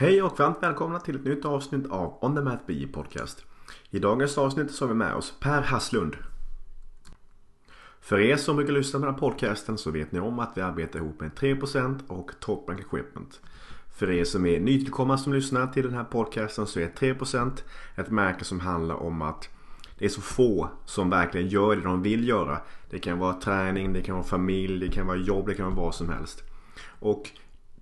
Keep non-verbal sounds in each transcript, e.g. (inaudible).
Hej och varmt välkomna till ett nytt avsnitt av On the Mat BI Podcast. I dagens avsnitt så har vi med oss Per Hasslund. För er som brukar lyssna på den här podcasten så vet ni om att vi arbetar ihop med 3% och Top Rank Equipment. För er som är nytillkomna som lyssnar till den här podcasten så är 3% ett märke som handlar om att det är så få som verkligen gör det de vill göra. Det kan vara träning, det kan vara familj, det kan vara jobb, det kan vara vad som helst. Och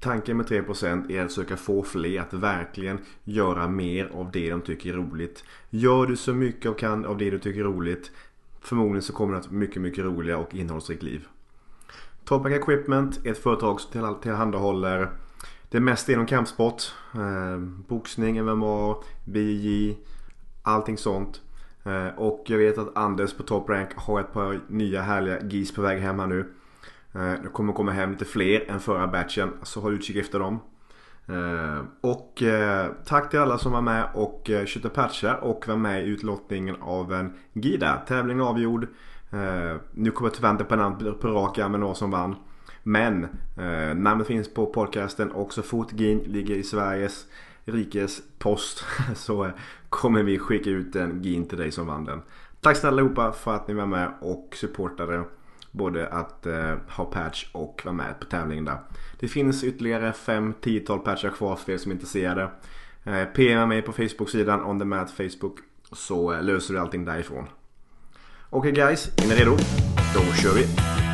tanken med 3% är att försöka få fler att verkligen göra mer av det de tycker är roligt. Gör du så mycket av, kan, av det du tycker är roligt förmodligen så kommer du att ha ett mycket, mycket roligare och innehållsrikt liv. Topac Equipment är ett företag som tillhandahåller det mesta inom kampsport. Eh, boxning, MMA, BJJ, allting sånt. Eh, och jag vet att Anders på Top Rank har ett par nya härliga GIS på väg hem här nu. Eh, det kommer komma hem lite fler än förra batchen så håll utkik efter dem. Eh, och eh, tack till alla som var med och köpte patchar och var med i utlottningen av en Gida. Tävlingen avgjord. Nu kommer jag tyvärr inte på namn på rak arm med någon som vann. Men eh, namnet finns på podcasten och så fort GIN ligger i Sveriges rikes post (laughs) så eh, kommer vi skicka ut en GIN till dig som vann den. Tack snälla allihopa för att ni var med och supportade både att eh, ha patch och vara med på tävlingen där. Det finns ytterligare 5-10 patchar kvar för er som är intresserade. Eh, PM mig på Facebook-sidan On The Mat Facebook så eh, löser du allting därifrån. Okej okay guys, är ni redo? Då kör vi!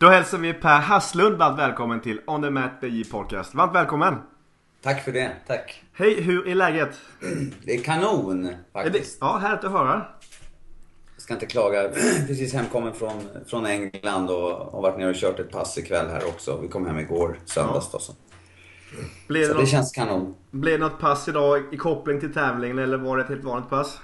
Då hälsar vi Per Hasslund varmt välkommen till On the Mat BJ Podcast. Varmt välkommen! Tack för det, tack. Hej, hur är läget? (clears throat) Det är kanon faktiskt. Ja, härligt att höra. Jag ska inte klaga. (clears throat) Precis hemkommen från, från England och har varit nere och kört ett pass ikväll här också. Vi kom hem igår, söndags ja. då. Så, blev så det, något, det känns kanon. Blev det något pass idag i koppling till tävlingen eller var det ett helt vanligt pass?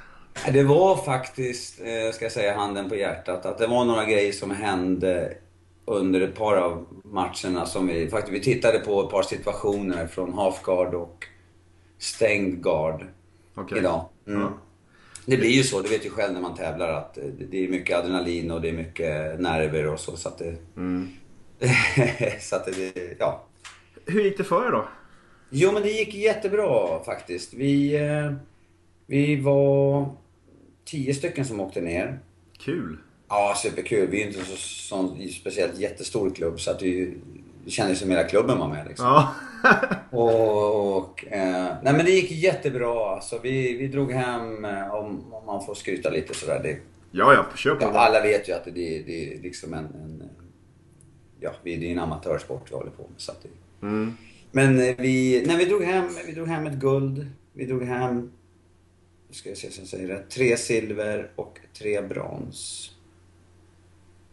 Det var faktiskt, eh, ska jag säga handen på hjärtat, att det var några grejer som hände under ett par av matcherna som vi faktiskt, vi tittade på ett par situationer från halfguard och stängd guard okay. idag. Mm. Ja. Det blir ju så, du vet ju själv när man tävlar att det är mycket adrenalin och det är mycket nerver och så. Så att det... Mm. (laughs) så att det, ja. Hur gick det för er då? Jo men det gick jättebra faktiskt. Vi, eh, vi var tio stycken som åkte ner. Kul! Ja, superkul. Vi är inte så, sån speciellt jättestor klubb så att det, det kändes som hela klubben var med liksom. Ja. (laughs) och, och eh, nej men det gick jättebra alltså. Vi, vi drog hem, eh, om, om man får skryta lite sådär. Det, ja, ja, kör på. Ja, alla vet ju att det, det, det är liksom en, en ja, det är en amatörsport vi håller på med. Så att det, mm. Men eh, vi, när vi drog hem, vi drog hem ett guld. Vi drog hem, ska jag se så jag säger rätt, tre silver och tre brons.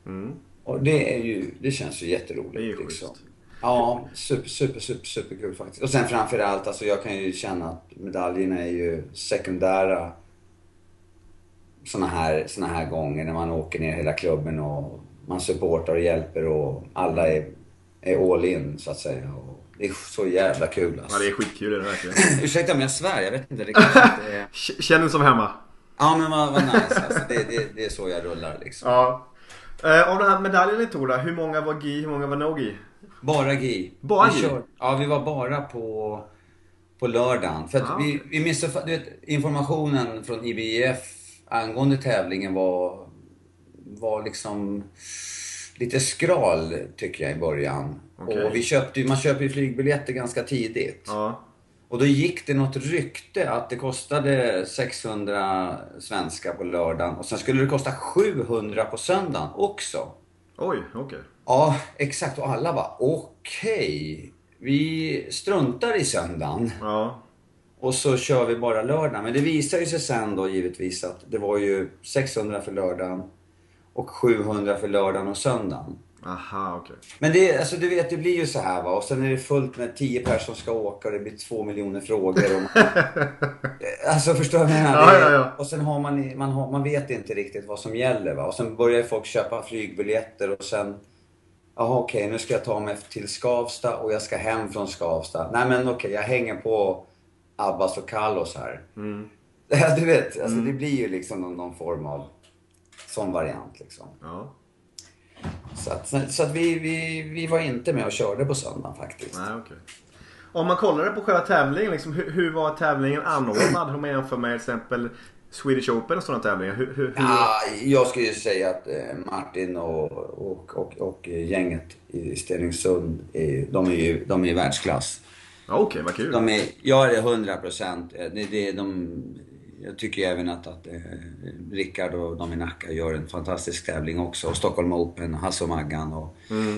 Mm. Och det är ju, det känns ju jätteroligt. Det är ju liksom. Ja, super, super, super, superkul faktiskt. Och sen framförallt, alltså jag kan ju känna att medaljerna är ju sekundära såna här, såna här gånger när man åker ner hela klubben och man supportar och hjälper och alla är, är all in så att säga. Och det är så jävla kul alltså. Ja, det är skitkul det är det verkligen. (laughs) Ursäkta om jag svär, jag vet inte. Inte är... Känn som hemma. Ja men vad, vad nice alltså. Det, det, det är så jag rullar liksom. Ja. Eh, av den här medaljen ni tog då, hur många var GI, hur många var no-GI? Bara GI. Bara GI? Ja, vi var bara på, på lördagen. För att ah, vi, vi missade, du vet, informationen från IBF angående tävlingen var, var liksom lite skral tycker jag i början. Okay. Och vi köpte, man köper ju flygbiljetter ganska tidigt. Ja. Och då gick det något rykte att det kostade 600 svenska på lördagen och sen skulle det kosta 700 på söndagen också. Oj, okej. Okay. Ja, exakt. Och alla var okej. Okay. Vi struntar i söndagen. Ja. Och så kör vi bara lördagen. Men det visar ju sig sen då givetvis att det var ju 600 för lördagen och 700 för lördagen och söndagen. Aha, okej. Okay. Men det, alltså, du vet, det blir ju så här va. Och sen är det fullt med tio personer som ska åka och det blir två miljoner frågor. Och man, (laughs) alltså förstår du vad jag menar? Ja, ja, ja. Och sen har man, man, har, man vet inte riktigt vad som gäller va. Och sen börjar folk köpa flygbiljetter och sen... Jaha okej, okay, nu ska jag ta mig till Skavsta och jag ska hem från Skavsta. Nej men okej, okay, jag hänger på Abbas och Carlos här. Mm. (laughs) du vet, alltså det blir ju liksom någon, någon form av sån variant liksom. Ja. Så att, så att vi, vi, vi var inte med och körde på söndagen faktiskt. Nej, okej. Om man kollade på själva tävlingen, liksom, hur, hur var tävlingen anordnad? Om man jämför med till exempel Swedish Open och sådana tävlingar. Hur, hur, hur... Ja, jag skulle ju säga att eh, Martin och, och, och, och gänget i Stenungsund, de är ju de är världsklass. Okej, vad kul. De är, jag är 100 procent. Det, det, de, jag tycker även att, att eh, Rickard och de i Nacka gör en fantastisk tävling också. Och Stockholm Open, Hasse och Maggan. Och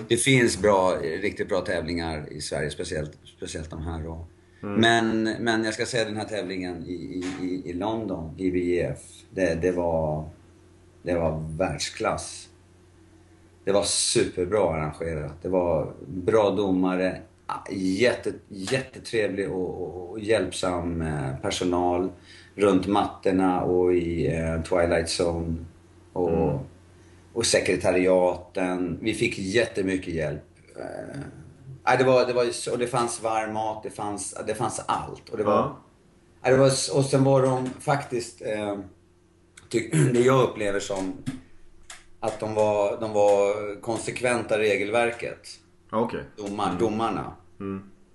Det finns bra, riktigt bra tävlingar i Sverige, speciellt, speciellt de här. Och, men, men jag ska säga den här tävlingen i, i, i- i London, IBF, det, det, var, det var världsklass. Det var superbra arrangerat. Det var bra domare, jätte, jättetrevlig och, och, och hjälpsam eh, personal runt mattorna och i eh, Twilight Zone. Och, och sekretariaten. Vi fick jättemycket hjälp. Eh, det var, det var, och det fanns varm mat, det fanns, det fanns allt. Och, det var, Ja. det var, och sen var de faktiskt, eh, ty, (clears throat) det jag upplever som att de var, de var konsekventa regelverket. Okej. Domar, Domarna.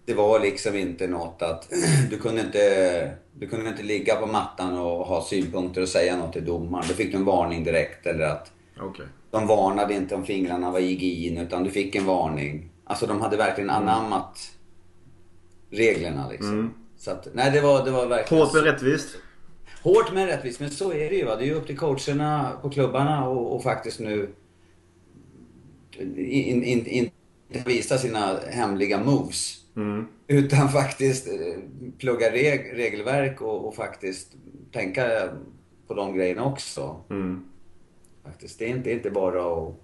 Det var liksom inte något att (clears throat) du kunde inte, du kunde inte ligga på mattan och ha synpunkter och säga något till domaren. Då fick du en varning direkt eller att Okej. de varnade inte om fingrarna var i gin utan du fick en varning. Alltså de hade verkligen anammat reglerna liksom. Så att, nej det var, det var verkligen... Hårt men rättvist. Hårt men rättvist, men så är det ju. Va? Det är ju upp till coacherna på klubbarna och, och faktiskt nu in, in, in, inte visa sina hemliga moves. Utan faktiskt eh, plugga reg, regelverk och, och faktiskt tänka på de grejerna också. Faktiskt. Det är inte, inte bara att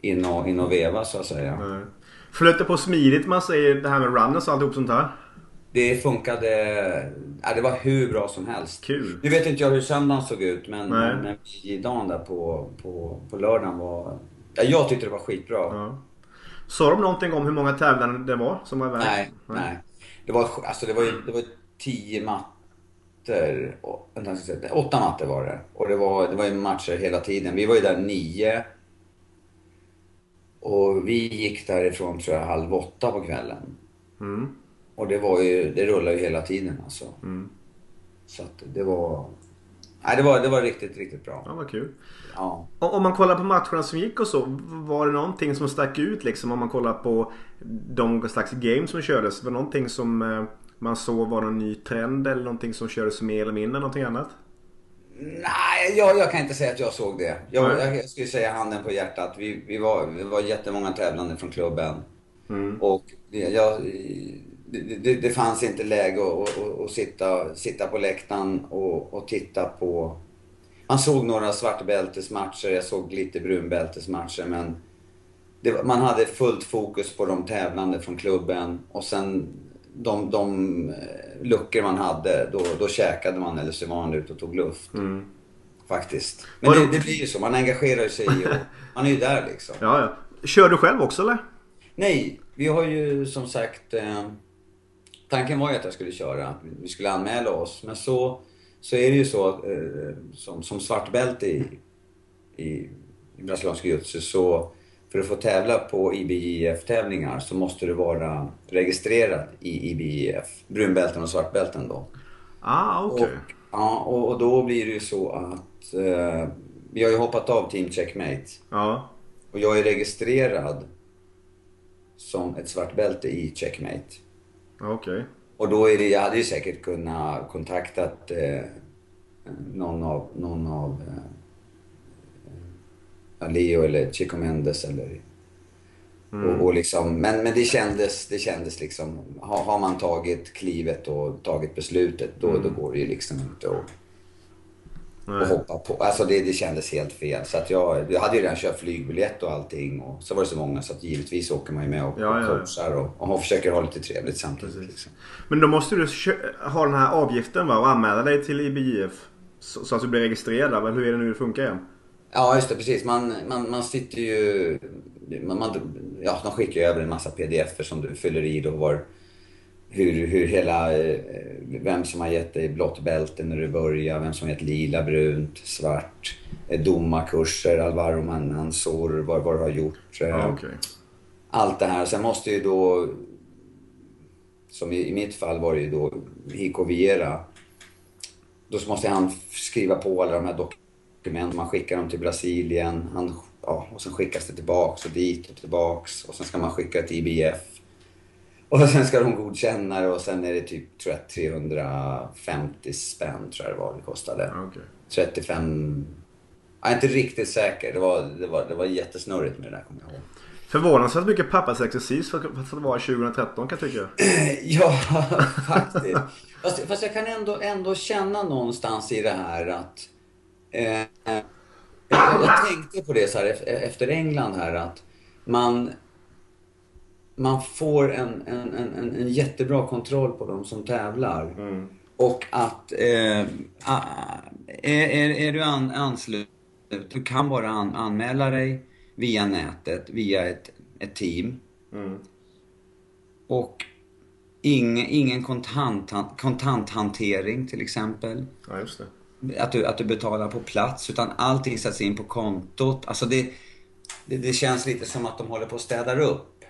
in och, in och veva så att säga. Nej. Flöt det på smidigt man säger det här med runners och alltihop sånt här? Det funkade... Ja, det var hur bra som helst. Kul. Nu vet inte jag hur söndagen såg ut men, men dagen där på, på, på lördagen var... Ja, jag tyckte det var skitbra. Ja. Sa de någonting om hur många tävlande det var som var iväg? Nej, nej. Det var, alltså det var ju det var tio mattor. åtta mattor var det. Och det var, det var ju matcher hela tiden. Vi var ju där nio. Och vi gick därifrån tror jag halv åtta på kvällen. Mm. Och det var ju, det rullade ju hela tiden alltså. Så att det var... Nej, det var, det var riktigt, riktigt bra. Ja, vad kul. Ja. Om man kollar på matcherna som gick och så. Var det någonting som stack ut liksom? Om man kollar på de slags games som kördes. Var det någonting som eh, man såg var någon ny trend eller någonting som kördes mer eller mindre någonting annat? Nej, jag, jag kan inte säga att jag såg det. Jag, Nej. jag skulle säga handen på hjärtat. Vi, vi, var, vi var jättemånga tävlande från klubben. Och det, jag, det, det, fanns inte läge att, att, att sitta, sitta på läktaren och, och titta på... Man såg några svartbältesmatcher, jag såg lite brunbältesmatcher men var- man hade fullt fokus på de tävlande från klubben och sen de, de eh, luckor man hade, då, då käkade man eller så var man ute och tog luft. Faktiskt. Men det, det- blir ju så, man engagerar sig i och (laughs) man är ju där liksom. Ja, ja. Kör du själv också eller? Nej, vi har ju som sagt... Eh, tanken var ju att jag skulle köra, att vi skulle anmäla oss. Men så, så är det ju så att eh, som, som svartbälte i, i, i brasiliansk jiu-jitsu så för att få tävla på IBJF-tävlingar så måste du vara registrerad i IBJF. Brunbälten och svartbälten då. Ah, okej. Och, ja, och, och då blir det ju så att eh, vi har ju hoppat av Team Checkmate. Ja. Och jag är registrerad som ett svart bälte i Checkmate. Okej. Och då är det, jag hade ju säkert kunnat kontaktat eh, någon av, någon av eh, Leo eller Chico Mendes eller och, och liksom, men, men det kändes, det kändes liksom, har, har man tagit klivet och tagit beslutet då, då går det ju liksom inte att och Nej. hoppa på. Alltså det, det kändes helt fel. Så att jag, jag hade ju redan köpt flygbiljett och allting. Och så var det så många så att givetvis åker man ju med och, Ja, ja. och coachar och, och försöker ha lite trevligt samtidigt. Liksom. Men då måste du ha den här avgiften va? Och anmäla dig till IBJF. Så, så att du blir registrerad. Men hur är det nu det funkar igen? Ja, just det. Precis. Man, man, man sitter ju... Man, man, ja, de skickar ju över en massa pdf som du fyller i då var, hur, hur hela, eh, vem som har gett dig blått bälte när du börjar, vem som har gett lila, brunt, svart, eh, domarkurser, Alvaro Mansour, vad, vad du har gjort. eh, Ja, okej. Allt det här. Sen måste ju då, som i, i mitt fall var det ju då Hico Viera. Då måste han skriva på alla de här dokumenten. Man skickar dem till Brasilien. Han, ja, och sen skickas det tillbaks och dit och tillbaks. Och sen ska man skicka till IBF. Och sen ska de godkänna det och sen är det typ, tror jag, 350 spänn tror jag det var det kostade. Okej. 35... Jag är inte riktigt säker. Det var, det var, det var jättesnurrigt med det där, kommer jag ihåg. Förvånansvärt mycket pappas exercis för för att det var 2013 kan jag tycka. (clears throat) Ja, (laughs) faktiskt. Fast, fast jag kan ändå, ändå känna någonstans i det här att... Eh, jag, jag tänkte på det så här ef- efter England här att man... Man får en, en, en, en, jättebra kontroll på de som tävlar. Och att... Eh, är, är, är du an, ansluten, du kan bara an, anmäla dig via nätet, via ett, ett team. Och ing, ingen kontant, kontanthantering till exempel. Ja, just det. Att du, att du betalar på plats, utan allting sätts in på kontot. Alltså det, det, det känns lite som att de håller på att städa upp.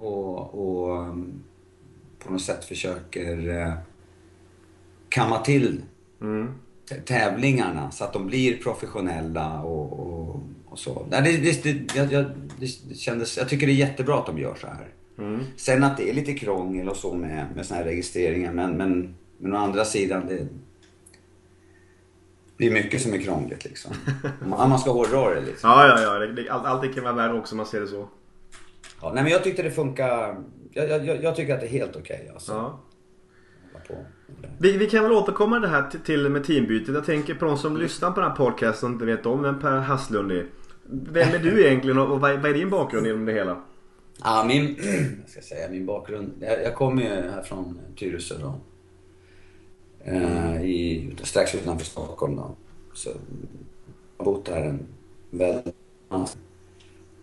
Och, och um, på något sätt försöker uh, kamma till t- tävlingarna så att de blir professionella och, och, och så. Nej, det, det, jag, jag, det, kändes, jag tycker det är jättebra att de gör så här. Sen att det är lite krångel och så med, med såna här registreringar men, men, men å andra sidan det, det är mycket som är krångligt liksom. (laughs) Om man ska hårdra det liksom. Ja, ja, ja. Allt, allting kan vara värre också om man ser det så. Ja, nej men jag tyckte det funkar. Jag, jag, jag- tycker att det är helt okej alltså. Ja. Vi, vi kan väl återkomma det här till, till med teambytet. Jag tänker på de som lyssnar på den här podcasten och inte vet om vem Per Hasslund är. Vem är du egentligen och vad är, vad är din bakgrund inom det hela? Ja, min, (clears throat) jag ska säga, min bakgrund. Jag, jag kommer ju här från Tyresö då. Eh, i, strax utanför Stockholm då. Så jag har bott här en väldigt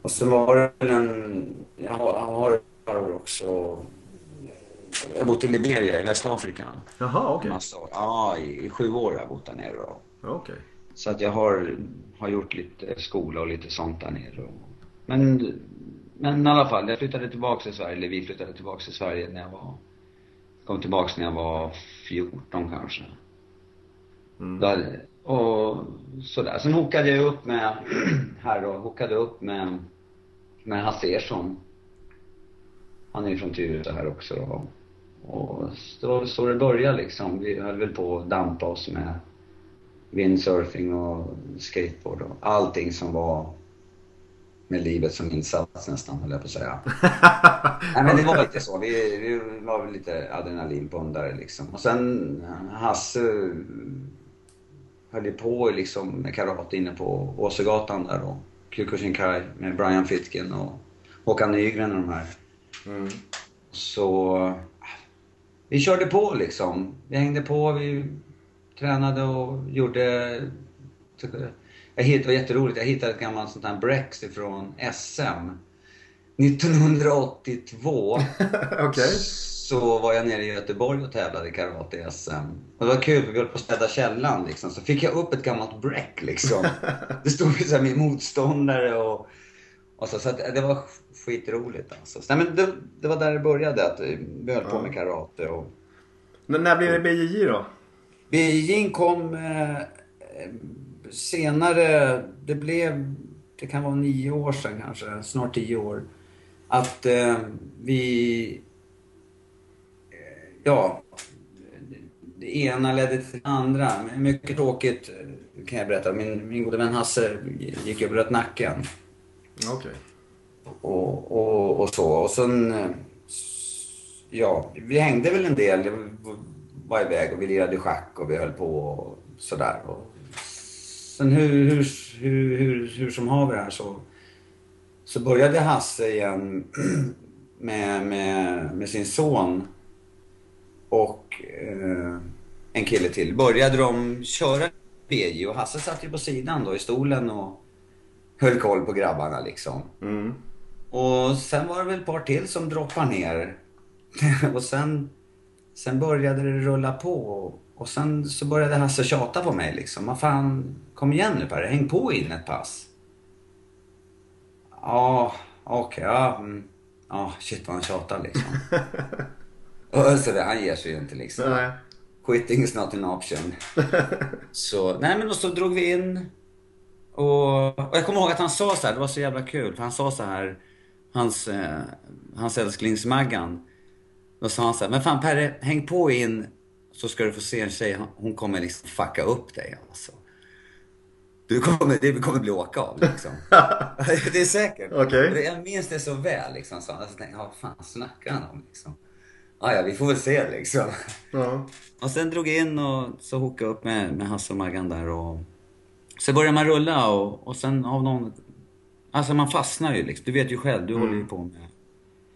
Och sen var det en, jag har, jag har också, jag har bott i Liberia i Västafrika. Jaha, okej. År. Ja, i, i sju år har jag bott där nere då. Okej. Så att jag har, har gjort lite skola och lite sånt där nere. Och, men, men i alla fall, jag flyttade tillbaka till Sverige, eller vi flyttade tillbaka till Sverige när jag var, kom tillbaka när jag var 14 kanske. Där, och sådär. Sen hookade jag upp med, (clears throat) här då, hookade upp med, med Hasse Ersson. Han är ju från Tyresö här också då. Och det var så det började liksom. Vi höll väl på att dampa oss med windsurfing och skateboard och allting som var med livet som insats nästan, höll jag på att säga. (laughs) Nej men det var lite så. Vi, vi var väl lite adrenalinpundare liksom. Och sen Hasse höll ju på liksom med karate inne på Åsögatan där då. Kyokushinkai med Brian Fitkin och Håkan Nygren och de här. Så vi körde på liksom. Vi hängde på, vi tränade och gjorde... Jag hittade, det var jätteroligt, jag hittade ett gammalt sånt här Brex ifrån SM. 1982 (laughs) Okej. Så var jag nere i Göteborg och tävlade i karate i SM. Och det var kul för vi höll på att städa källaren liksom. Så fick jag upp ett gammalt break liksom. (laughs) Det stod ju såhär min motståndare och, och så. Så det var skitroligt alltså. Så, nej, men det, det var där det började att vi höll på med karate och N- när blir det BJJ då? Beijing kom eh, senare, det blev, det kan vara nio år sedan kanske, snart tio år. Att eh, vi, ja, det ena ledde till det andra. Mycket tråkigt kan jag berätta. Min, min gode vän Hasse gick och bröt nacken. Okej. Och, och, och så. Och sen... Ja, vi hängde väl en del. Jag var iväg och vi lirade schack och vi höll på och sådär. Och sen hur, hur, hur, hur, hur som haver här så, så började Hasse igen (clears throat) med, med, med sin son och eh, en kille till. Började de köra BJ och Hasse satt ju på sidan då i stolen och höll koll på grabbarna liksom. Mm. Och sen var det väl ett par till som droppade ner (laughs) och sen, sen började det rulla på. Och, och sen så började Hasse tjata på mig liksom. Vad fan, kom igen nu Per, häng på in ett pass. Ja, okej, okay, ja. Mm. Ja, shit vad han tjatar liksom. (laughs) och så det, han ger sig ju inte liksom. Nej. Quitting is not an option. (laughs) så, nej men och så drog vi in. Och, och jag kommer ihåg att han sa så här, det var så jävla kul. För han sa så här, hans, eh, hans älsklings Maggan. Då sa han så här, men fan Perre, häng på in så ska du få se en tjej, hon kommer liksom fucka upp dig alltså. Du kommer, det kommer bli åka av liksom. (laughs) det är säkert. Okay. Jag minns det så väl liksom. Så jag tänkte, vad fan snackar han om liksom? Ah, ja, vi får väl se liksom. Ja. Och sen drog jag in och så hookade upp med, med Hasse och Maggan där och... Så började man rulla och, och sen av någon... Alltså man fastnar ju liksom. Du vet ju själv, du mm. håller ju på med...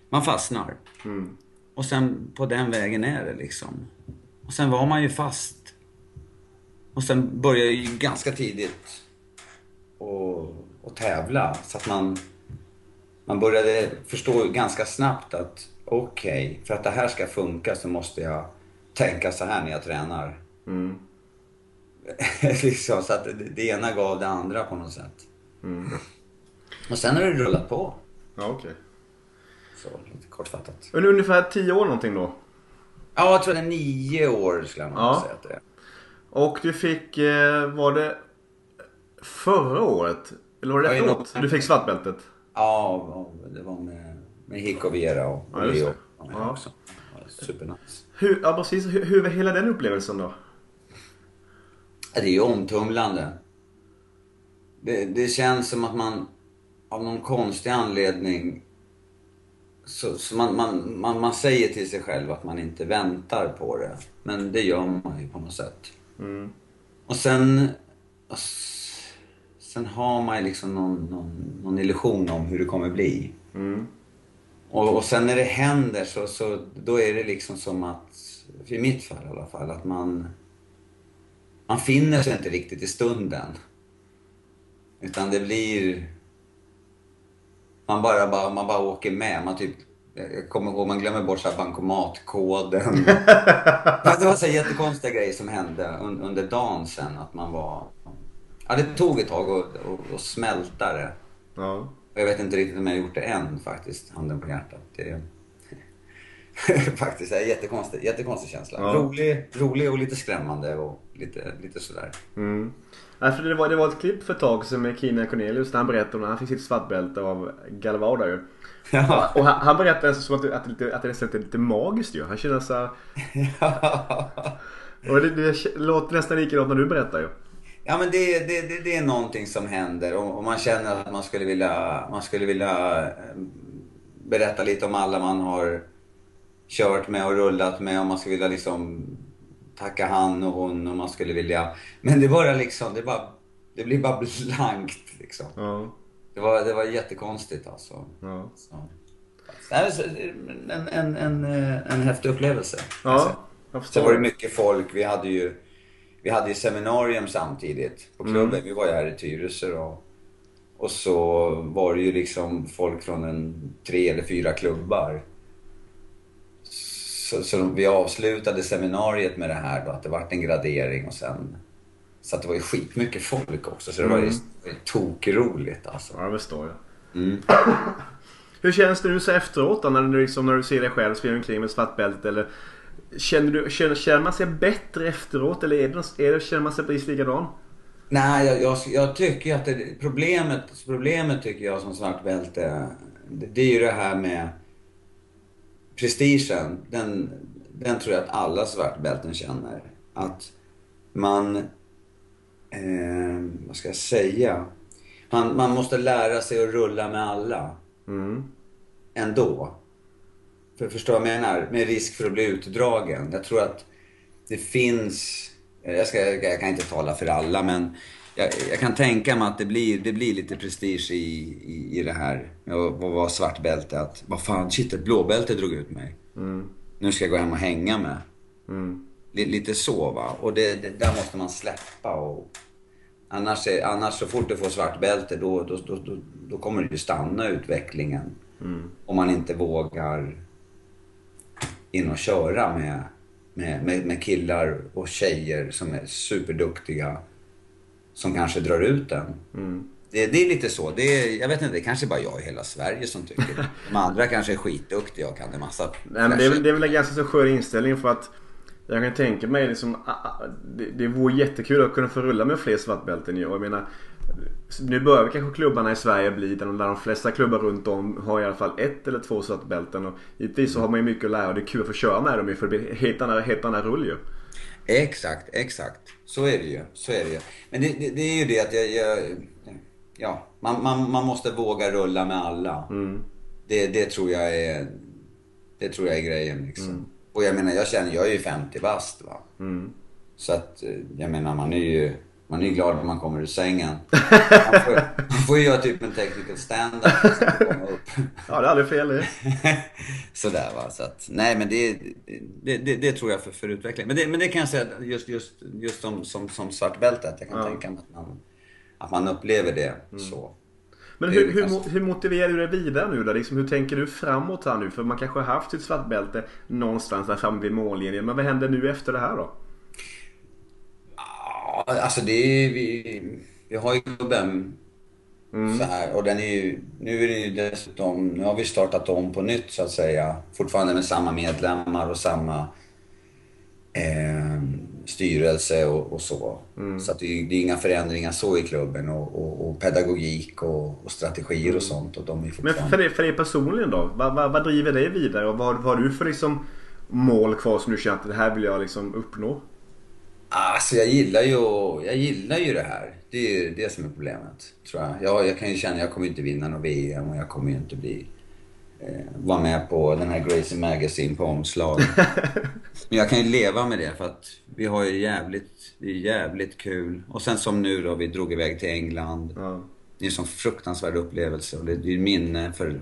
Man fastnar. Mm. Och sen på den vägen är det liksom. Och sen var man ju fast. Och sen började jag ju ganska tidigt och, och tävla. Så att man, man började förstå ganska snabbt att okej, okay, för att det här ska funka så måste jag tänka så här när jag tränar. Mm. (laughs) liksom, så att det, det, ena gav det andra på något sätt. Mm. Och sen har det rullat på. Ja, okej. Okay. Så, lite kortfattat. Men ungefär tio år någonting då? Ja, jag tror det är nio år skulle nog ja. säga att det är. Och du fick, eh, var det förra året? Eller var det detta året du fick svartbältet? Ja, det var med, med Hick och Vera och, ja, Leo. Ja. Också. Supernice. Hur, ja, precis. Hur, hur var hela den upplevelsen då? Det är ju omtumlande. Det, det känns som att man av någon konstig anledning så, så man, man, man, man säger till sig själv att man inte väntar på det. Men det gör man ju på något sätt. Mm. Och sen... Och sen har man ju liksom någon, någon, någon, illusion om hur det kommer bli. Mm. Och, och sen när det händer så, så då är det liksom som att, i mitt fall i alla fall, att man... Man finner sig inte riktigt i stunden. Utan det blir man bara, bara, man bara åker med. Man typ, jag kommer ihåg, man glömmer bort så här bankomatkoden. (laughs) det var så jättekonstiga grejer som hände under dagen sen. Att man var... Ja, det tog ett tag att, smälta det. Ja. Jag vet inte riktigt om jag har gjort det än faktiskt, handen på hjärtat. Det (laughs) faktiskt, det är jättekonstig, jättekonstig känsla. Ja. Rolig, rolig och lite skrämmande och lite, lite sådär. Mm. För det var, det var ett klipp för ett tag sedan med Kina Cornelius när han berättade om när han fick sitt svartbälte av Galvao ju. (laughs) Ja. Och han, han berättade alltså som att, att, att, att det är lite magiskt ju. Han känner såhär... (laughs) Ja. Och det, det låter nästan likadant när du berättar ju. Ja men det, det, det, det, är någonting som händer och, och, man känner att man skulle vilja, man skulle vilja eh, berätta lite om alla man har kört med och rullat med och man skulle vilja liksom tacka han och hon och man skulle vilja... Men det bara liksom, det bara... Det blir bara blankt liksom. Ja. Det var, det var jättekonstigt alltså. Ja. Så. En, en, en, en häftig upplevelse. Ja, alltså. Så var det mycket folk. Vi hade ju, vi hade ju seminarium samtidigt på klubben. Mm. Vi var ju här i Tyresö och, och så var det ju liksom folk från en tre eller fyra klubbar. Så, så vi avslutade seminariet med det här då, att det vart en gradering och sen... Så att det var ju skitmycket folk också, så det var ju, mm. tokroligt alltså. Ja, det förstår jag. Mm. Hur känns det nu så efteråt då, när du, liksom, när du ser dig själv springa omkring med svartbältet? Eller känner, du, känner, känner man sig bättre efteråt eller är det, är det, känner man sig precis likadan? Nej, jag, jag, jag tycker att det, problemet, problemet tycker jag som svartbälte, det, det är ju det här med prestigen, den, den tror jag att alla svartbälten känner. Att man, eh, vad ska jag säga? Man, man måste lära sig att rulla med alla. Mm. Ändå. För att förstå vad jag menar? Med risk för att bli utdragen. Jag tror att det finns, jag, ska, jag kan inte tala för alla men jag, jag, kan tänka mig att det blir, det blir lite prestige i, i, i det här. Att vara svartbälte. Att, vad fan, shit ett blåbälte drog ut mig. Mm. Nu ska jag gå hem och hänga med. Mm. Lite så va. Och det, det, där måste man släppa. Och annars, är, annars så fort du får svartbälte då, då, då, då, då kommer det ju stanna utvecklingen. Mm. Om man inte vågar in och köra med, med, med, med killar och tjejer som är superduktiga. Som kanske drar ut den. Mm. Det, det är lite så. Det är, jag vet inte, det är kanske bara jag i hela Sverige som tycker det. De andra kanske är skitduktiga och kan en massa Nej, men det, är, väl- det är väl en ganska så skör inställning för att jag kan tänka mig liksom, det, det vore jättekul att kunna få rulla med fler svartbälten ju. Och jag menar, nu börjar kanske klubbarna i Sverige bli där de, där de flesta klubbar runt om har i alla fall ett eller två svartbälten. Och givetvis så har man ju mycket att lära och det är kul att få köra med dem ju för det blir helt annan, helt annan rull ju. Exakt, exakt. Så är det ju. Så är det ju. Men det, det, det är ju det att jag... jag ja, man, man, man måste våga rulla med alla. Det, det tror jag är... Det tror jag är grejen liksom. Och jag menar, jag känner, jag är ju 50 bast va. Så att, eh, jag menar, man är ju... Man är ju glad när man kommer ur sängen. (laughs) Man får, man får ju göra typ en technical upp. Ja, det är aldrig fel det. (laughs) Sådär va. Så att, nej men det, det, det, det tror jag för, för utveckling. Men det, men det kan jag säga just, just, just som, som, som svartbältet. Jag kan Ja. tänka mig att man, att man upplever det så. Men hur, hur, hur motiverar du dig vidare nu då? Liksom, hur tänker du framåt här nu? För man kanske har haft sitt svartbälte någonstans där framme vid mållinjen. Men vad händer nu efter det här då? Ja, alltså det är vi, vi har ju klubben så här och den är ju, nu är det ju dessutom, nu har vi startat om på nytt så att säga. Fortfarande med samma medlemmar och samma eh, styrelse och, och så. Så att det, är- det är inga förändringar så i klubben och, och, och pedagogik och, och strategier och sånt. Och de är Men fortfarande... för dig, för dig personligen då? Vad, vad, vad driver dig vidare? Och vad, vad har du för liksom mål kvar som du känner att det här vill jag liksom uppnå? Alltså jag gillar ju, jag gillar ju det här. Det är ju det som är problemet, tror jag. jag. Jag kan ju känna, jag kommer ju inte vinna något VM och jag kommer ju inte bli... Eh, vara med på den här Gracie Magazine på omslag. (laughs) Men jag kan ju leva med det för att vi har ju jävligt, det är jävligt kul. Och sen som nu då, vi drog iväg till England. Ja. Det är en sån fruktansvärd upplevelse och det är ett minne för,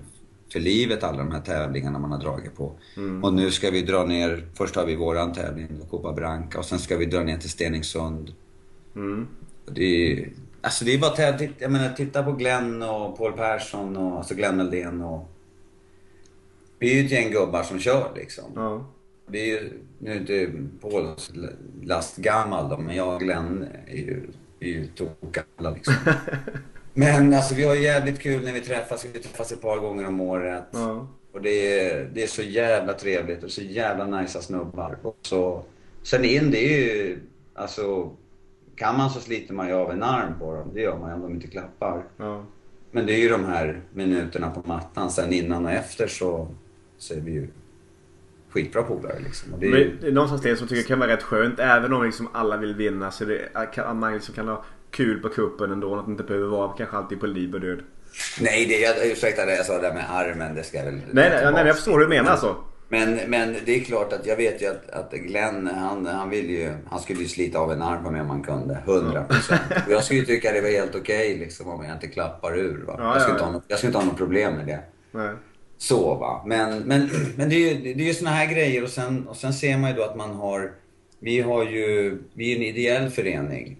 för livet alla de här tävlingarna man har dragit på. Och nu ska vi dra ner, först har vi våran tävling, Copa Branca och sen ska vi dra ner till Stenungsund. Mm. Det är, alltså det är bara att jag menar, titta på Glenn och Paul Persson och alltså Glenn Meldén och... Vi är ju ett gäng gubbar som kör liksom. Ja. Det är ju, nu är inte Paul lastgammal då, men jag och Glenn är ju, är ju tokalla liksom. (laughs) Men alltså vi har jävligt kul när vi träffas. Vi träffas ett par gånger om året. Ja. Och det är, det är så jävla trevligt och så jävla najsa snubbar. Och så, sen in, det är ju, alltså, kan man så sliter man ju av en arm på dem. Det gör man ju om de inte klappar. Ja. Men det är ju de här minuterna på mattan. Sen innan och efter så, så är vi ju skitbra polare liksom. Och det är ju, Men det är någonstans det som tycker kan vara rätt skönt. Även om liksom alla vill vinna så det, man liksom kan ha kul på kuppen ändå. Att det inte behöver vara kanske alltid på liv och död. nej, det, jag, ursäkta det jag sa där med armen, det ska jag väl... Nej, nej, nej jag förstår hur du menar alltså. Men, men det är klart att jag vet ju att, att Glenn, han, han vill ju, han skulle ju slita av en arm på mig om han kunde. 100 procent. (laughs) Och jag skulle ju tycka det var helt okej liksom om jag inte klappar ur. Va? Ja, jag, skulle inte ha, något- jag skulle inte ha något problem med det. Nej. Så va. Men, men, (clears throat) men det är ju det är ju såna här grejer och sen, och sen ser man ju då att man har, vi har ju, vi är en ideell förening.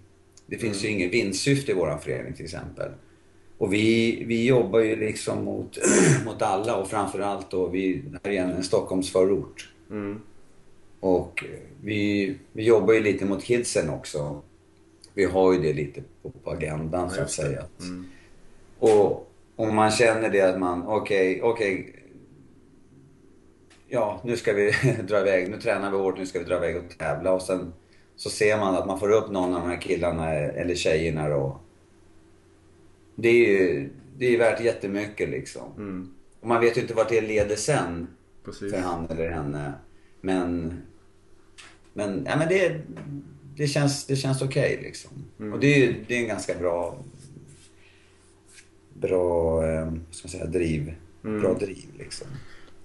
Det finns ju inget vinstsyfte i våran förening till exempel. Och vi, vi jobbar ju liksom mot, (clears throat) mot alla och framförallt då, vi, det här är en, Stockholmsförort. Mm. Och vi, vi jobbar ju lite mot kidsen också. Vi har ju det lite på, på agendan så att säga. Och om man känner det att man, okej, okej. ja, nu ska vi (laughs) dra iväg, nu tränar vi hårt, nu ska vi dra iväg och tävla. Och sen så ser man att man får upp någon av de här killarna eller tjejerna då. Det är ju det är värt jättemycket liksom. Mm. Och man vet ju inte vart det leder sen Precis. för han eller henne. Men, men, ja, men det, det känns, det känns okej liksom. Och det är, det är en ganska bra, bra, eh, ska man säga, driv. Bra driv liksom.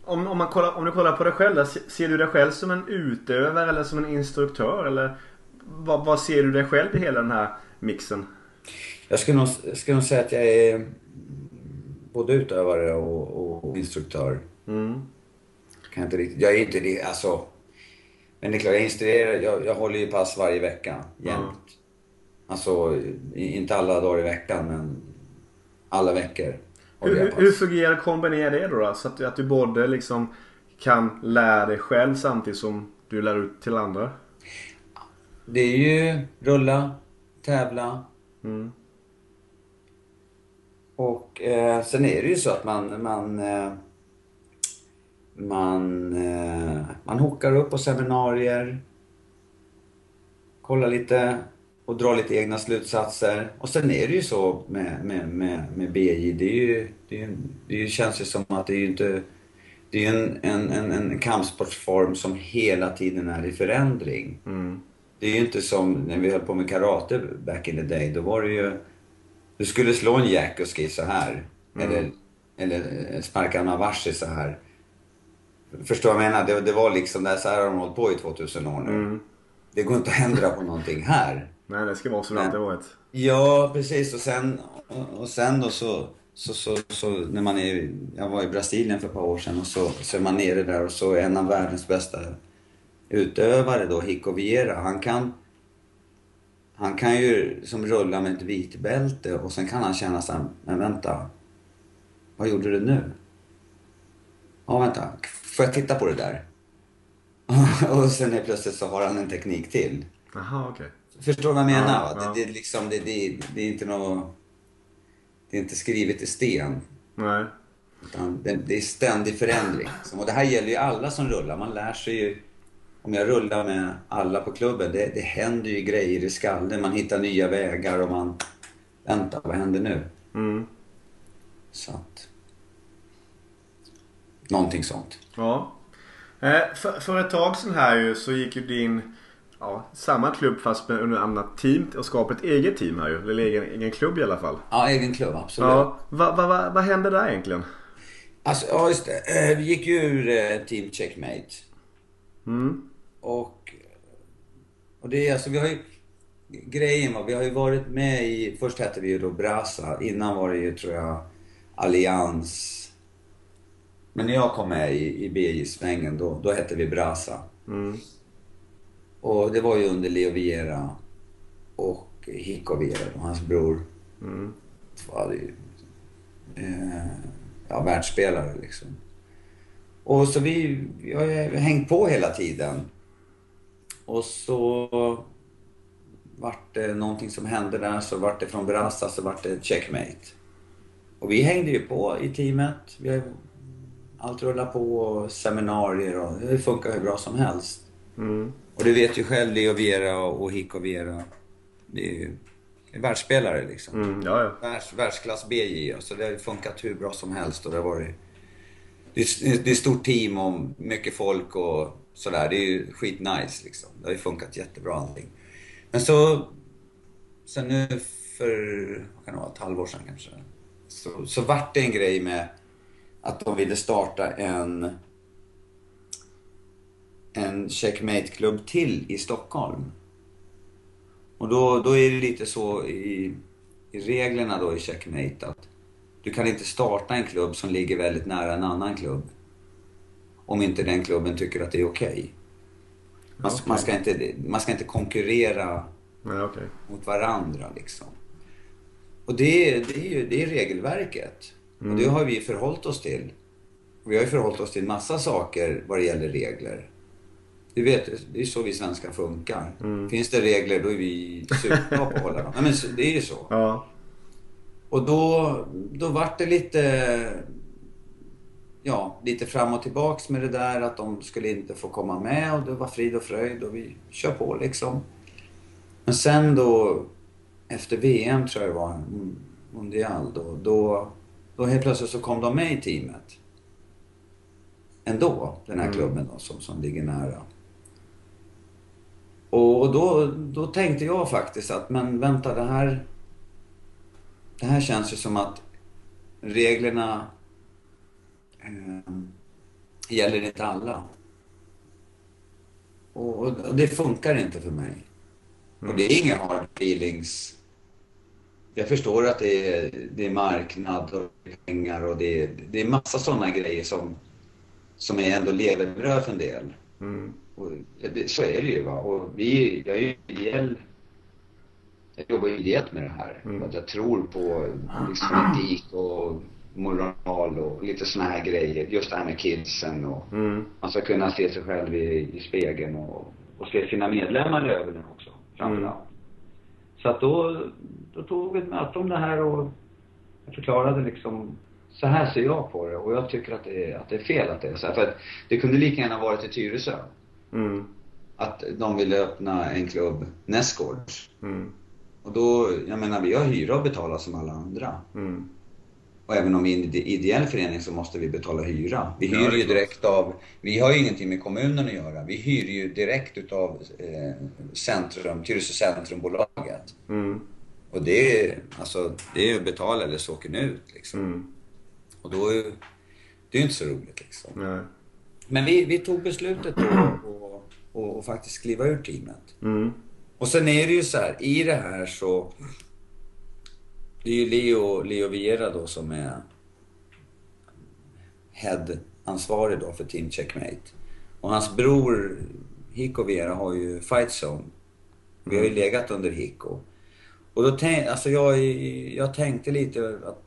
Om, om, man kollar, om du kollar på dig själv, ser du dig själv som en utövare eller som en instruktör? Eller vad, vad ser du dig själv i hela den här mixen? Jag skulle nog, skulle nog säga att jag är både utövare och, och instruktör. Mm. Kan jag, inte riktigt, jag är inte det, alltså. Men det är klart, jag instruerar, jag, jag håller ju pass varje vecka, jämt. Alltså, i- inte alla dagar i veckan, men alla veckor Hur, hur fungerar kombinera det då? då? Så att, att du både liksom kan lära dig själv samtidigt som du lär ut till andra? Det är ju rulla, tävla. Mm. Och eh, sen är det ju så att man, man, eh, man, eh, man hookar upp på seminarier. Kollar lite och drar lite egna slutsatser. Och sen är det ju så med, med, med, med BJ, det, är ju, det, är, det känns ju som att det är ju inte... Det är en, en, en, en kampsportsform som hela tiden är i förändring. Mm. Det är ju inte som när vi höll på med karate back in the day. Då var det ju... Du skulle slå en jack och skriva så här. Mm. Eller, eller sparka en avashi så här. Förstår vad jag menar? Det, det var liksom, det här, så här har de hållit på i 2000 år nu. Mm. Det går inte att ändra på någonting här. Nej, det ska vara så det alltid varit. Ja, precis. Och sen, och sen då så, så, så, så, när man är, jag var i Brasilien för ett par år sedan och så, så är man nere där och så är en av världens bästa utövare då, Hico Viera, han kan, han kan ju som rulla med ett vitbälte och sen kan han känna så här, men vänta, vad gjorde du nu? Ja, vänta, får jag titta på det där? (laughs) och sen helt plötsligt så har han en teknik till. Jaha, okej. Förstår du vad jag menar? Ja, ja. Det, det, är liksom, det, det, det är inte något... Det är inte skrivet i sten. Nej. Utan det, det är ständig förändring. Och det här gäller ju alla som rullar. Man lär sig ju... Om jag rullar med alla på klubben, det, det händer ju grejer i skallen. Man hittar nya vägar och man... Vänta, vad händer nu? Mm. Så att... Någonting sånt. Ja. Eh, för, för ett tag sedan här ju så gick ju din ja, samma klubb fast med under annat team och skapade ett eget team här ju. Eller egen, egen klubb i alla fall. Ja, egen klubb, absolut. Ja. Vad va, va, vad hände där egentligen? Alltså, ja just det. Eh, Vi gick ju ur eh, Team Checkmate. Mm. Och, och det är alltså, vi har ju... Grejen var, vi har ju varit med i... Först hette vi ju då Brasa. Innan var det ju, tror jag, Allians. Men när jag kom med i, i BJ-svängen, då, då hette vi Brasa. Mm. Och det var ju under Leo Viera och Hico Viera, då, hans bror. Mm. var ju, eh, ja, världsspelare liksom. Och så vi, vi har ju hängt på hela tiden. Och så vart det någonting som hände där, så vart det från Brasa så vart det checkmate. Och vi hängde ju på i teamet. Vi har allt rullar på och seminarier och det funkar hur bra som helst. Mm. Och du vet ju själv Leo Viera och Hico Viera. Det är ju världsspelare liksom. Mm. Ja, ja. Världs, världsklass BJ. Alltså det har ju funkat hur bra som helst och det har varit... Det är, det är ett stort team och mycket folk och sådär. Det är ju skitnice liksom. Det har ju funkat jättebra allting. Men så... Sen nu för, vad kan det vara, ett halvår sedan kanske. Så, så vart det en grej med att de ville starta en en checkmate-klubb till i Stockholm. Och då, då är det lite så i, i reglerna då i checkmate att du kan inte starta en klubb som ligger väldigt nära en annan klubb. Om inte den klubben tycker att det är okej. Man, Okej. man, ska inte, man ska inte konkurrera Nej, okej. mot varandra liksom. Och det, är- det är ju det är regelverket. Och det har vi förhållit oss till. Och vi har ju förhållit oss till massa saker vad det gäller regler. Du vet, det är så vi svenskar funkar. Finns det regler då är vi superbra på att hålla dem. Nej, men det är ju så. Ja. Och då, då vart det lite, ja, lite fram och tillbaks med det där att de skulle inte få komma med och det var frid och fröjd och vi kör på liksom. Men sen då, efter VM tror jag det var, mm, Mundial, då, då, då helt plötsligt så kom de med i teamet. Ändå, den här klubben då, som, som ligger nära. Och, och då, då tänkte jag faktiskt att, men vänta det här det här känns ju som att reglerna gäller inte alla. Och, och, och det funkar inte för mig. Och det är inga hard feelings. Jag förstår att det är, det är marknad och pengar och det är, det är massa sådana grejer som, som är ändå levebröd för en del. Mm. Och det, så är det ju. Va? Och vi, jag är ju ideell. Jag jobbar ju ideellt med det här. Mm. För att jag tror på liksom, etik och moral och lite såna här grejer. Just det här med kidsen och Mm. man ska kunna se sig själv i, i spegeln och, och se sina medlemmar i ögonen också, framförallt. Så att då, då tog vi ett möte om det här och jag förklarade liksom, så här ser jag på det och jag tycker att det är, att det är fel att det är så här. För att det kunde lika gärna varit i Tyresö. Mm. Att de ville öppna en klubb nästgårds. Mm. Och då, jag menar vi har hyra att betala som alla andra. Mm. Och även om vi är en ide- ideell förening så måste vi betala hyra. Vi hyr ju direkt av, vi har ju ingenting med kommunen att göra. Vi hyr ju direkt utav eh, centrum, Tyresö Centrumbolaget. Mm. Och det är, alltså, det är ju betala eller så åker ni ut liksom. Mm. Och då är det är ju inte så roligt liksom. Nej. Men vi, vi tog beslutet då och, och, och faktiskt kliva ur teamet. Mm. Och sen är det ju så här, i det här så... Det är ju Leo, Leo Viera då som är head-ansvarig då för Team Checkmate. Och hans bror Hiko Viera har ju Fight Zone. Vi har ju legat under Hiko. Och då tänkte, alltså jag, jag tänkte lite att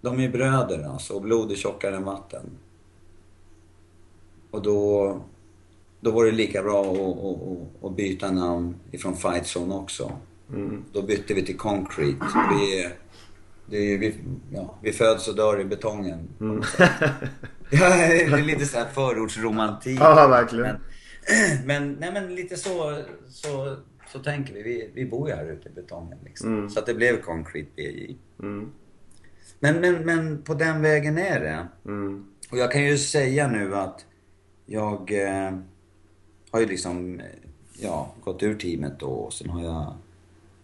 de är bröder alltså och blod är tjockare än vatten. Och då, då var det lika bra att, att, att, att byta namn ifrån Fight Zone också. Mm. Då bytte vi till Concrete. Vi, är- vi, ja, vi föds och dör i betongen. Mm. (laughs) Ja, det är lite så här förortsromantik. Ja, verkligen. Men, (clears throat) men, nej, men lite så, så, så tänker vi. vi. Vi bor ju här ute i betongen liksom. Mm. Så att det blev Concrete BJ. Mm. Men, men, men på den vägen är det. Mm. Och jag kan ju säga nu att jag eh, har ju liksom, eh, ja, gått ur teamet då och sen har jag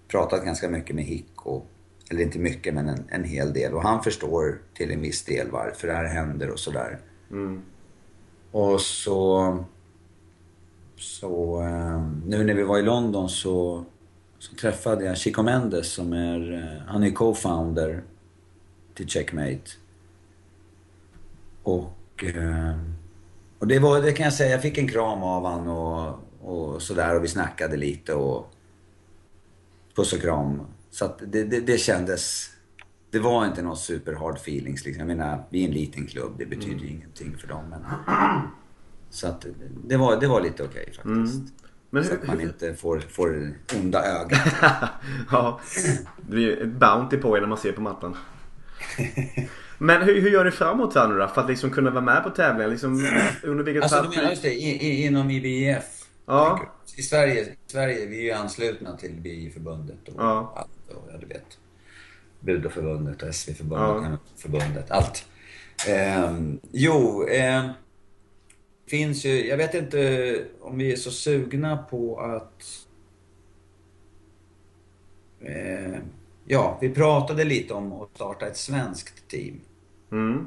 pratat ganska mycket med Hicko. Eller inte mycket, men en, en hel del. Och han förstår till en viss del varför det här händer och sådär. Mm. Och så... Så eh, nu när vi var i London så, så träffade jag Chico Mendes som är, eh, han är co-founder till Checkmate. Och, eh, och det var, det kan jag säga, jag fick en kram av han och, och sådär och vi snackade lite och puss och kram. Så att det, det, det kändes, det var inte något super hard feelings liksom. Jag menar, vi är en liten klubb, det betyder ju ingenting för dem. Men, så att det var, det var lite okej faktiskt. Mm. Men Så hur, att man inte får, får onda ögat. (laughs) ja, det blir ett bounty på er när man ser på mattan. Men hur, hur gör ni framåt här nu då? För att liksom kunna vara med på tävlingar? Liksom, under vilket Alltså du menar just det, i, i, inom IBIF? Ja. I Sverige, i Sverige, vi är ju anslutna till BI-förbundet och Ja. allt. Och, ja, du vet. Budoförbundet och SV-förbundet, Ja. förbundet, allt. Ehm, jo, ehm, finns ju, jag vet inte om vi är så sugna på att... Eh, ja, vi pratade lite om att starta ett svenskt team. Mm.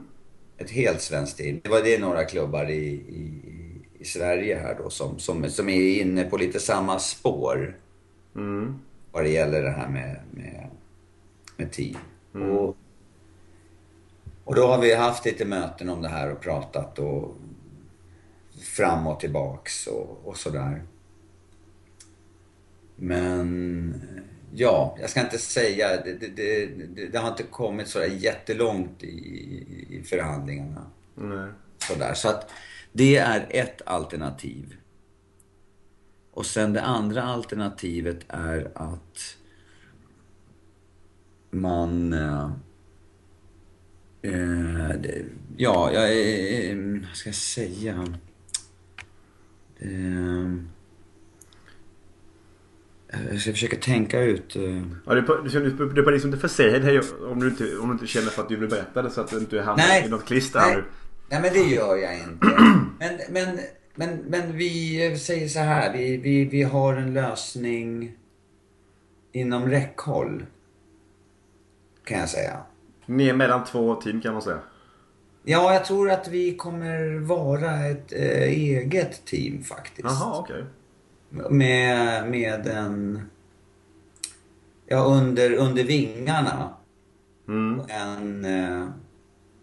Ett helt svenskt team. Det var det några klubbar i, i, i Sverige här då som, som, som är inne på lite samma spår Mm. vad det gäller det här med, med, med team. Och, och då har vi haft lite möten om det här och pratat och fram och tillbaks och, och sådär. Men ja, jag ska inte säga, det, det, det, det, har inte kommit sådär jättelångt i, i, i förhandlingarna. Nej. Sådär. Så att det är ett alternativ. Och sen det andra alternativet är att man... Eh, eh, det, ja, jag... Eh, vad ska jag säga? Eh, jag ska försöka tänka ut... Eh, Ja, du, du bör liksom inte försäga dig om du inte, om du inte känner för att du vill berätta det så att du inte hamnar Nej. i något klister här Nej. Nej, men det gör jag inte. (clears throat) Men, men, men, men vi säger så här. Vi, vi, vi har en lösning inom räckhåll. Kan jag säga. Ni är mellan två team kan man säga. Ja, jag tror att vi kommer vara ett eh, eget team faktiskt. Jaha, okej. Med, med en... Ja, under, under vingarna. Mm. En, eh,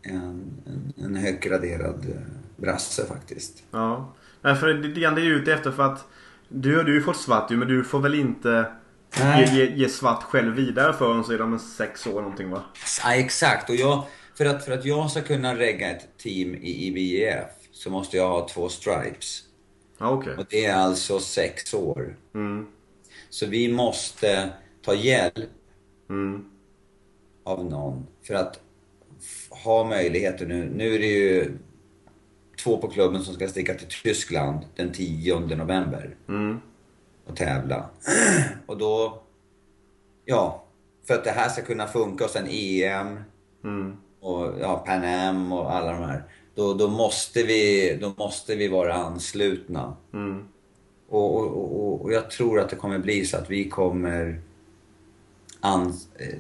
en, en, en högt graderad eh, brasse faktiskt. Ja. Nej, för det, är är ute efter för att du har ju fått svart ju men du får väl inte ge, ge, ge svart själv vidare förrän så är de sex år någonting va? Ja, exakt. Och jag, För att, för att jag ska kunna regga ett team i IBF så måste jag ha två stripes. Ja, okej. Och det är alltså sex år. Mm. Så vi måste ta hjälp Mm. av någon för att f- ha möjligheter nu. Nu är det ju två på klubben som ska sticka till Tyskland den 10 november Mm. och tävla. Och då, ja, för att det här ska kunna funka och sen EM Mm. och ja, Pan Am och alla de här. Då, då, måste vi, då måste vi vara anslutna. Mm. Och, och, och, och jag tror att det kommer bli så att vi kommer an, eh,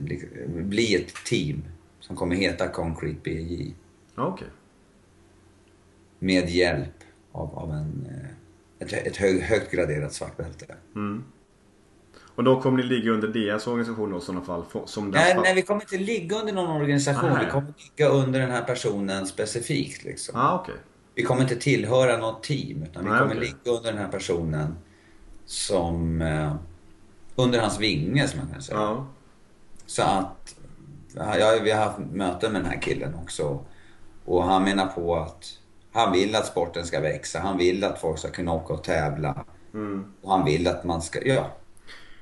bli ett team som kommer heta Concrete BJ. Ja, okej. Med hjälp av, av en, eh, ett, ett hög, högt graderat svart bälte. Mm. Och då kommer ni ligga under deras organisation då i sådana fall? Som Nej, fa- nej, vi kommer inte ligga under någon organisation. Nej. Vi kommer ligga under den här personen specifikt. Liksom. Ja, okej. Vi kommer inte tillhöra något team. Utan vi Nej, kommer okej. ligga under den här personen som... Eh, under hans vinge, som man kan säga. Ja. Så att, ja, vi har haft möten med den här killen också. Och han menar på att han vill att sporten ska växa. Han vill att folk ska kunna åka och tävla. Mm. Och han vill att man ska, ja,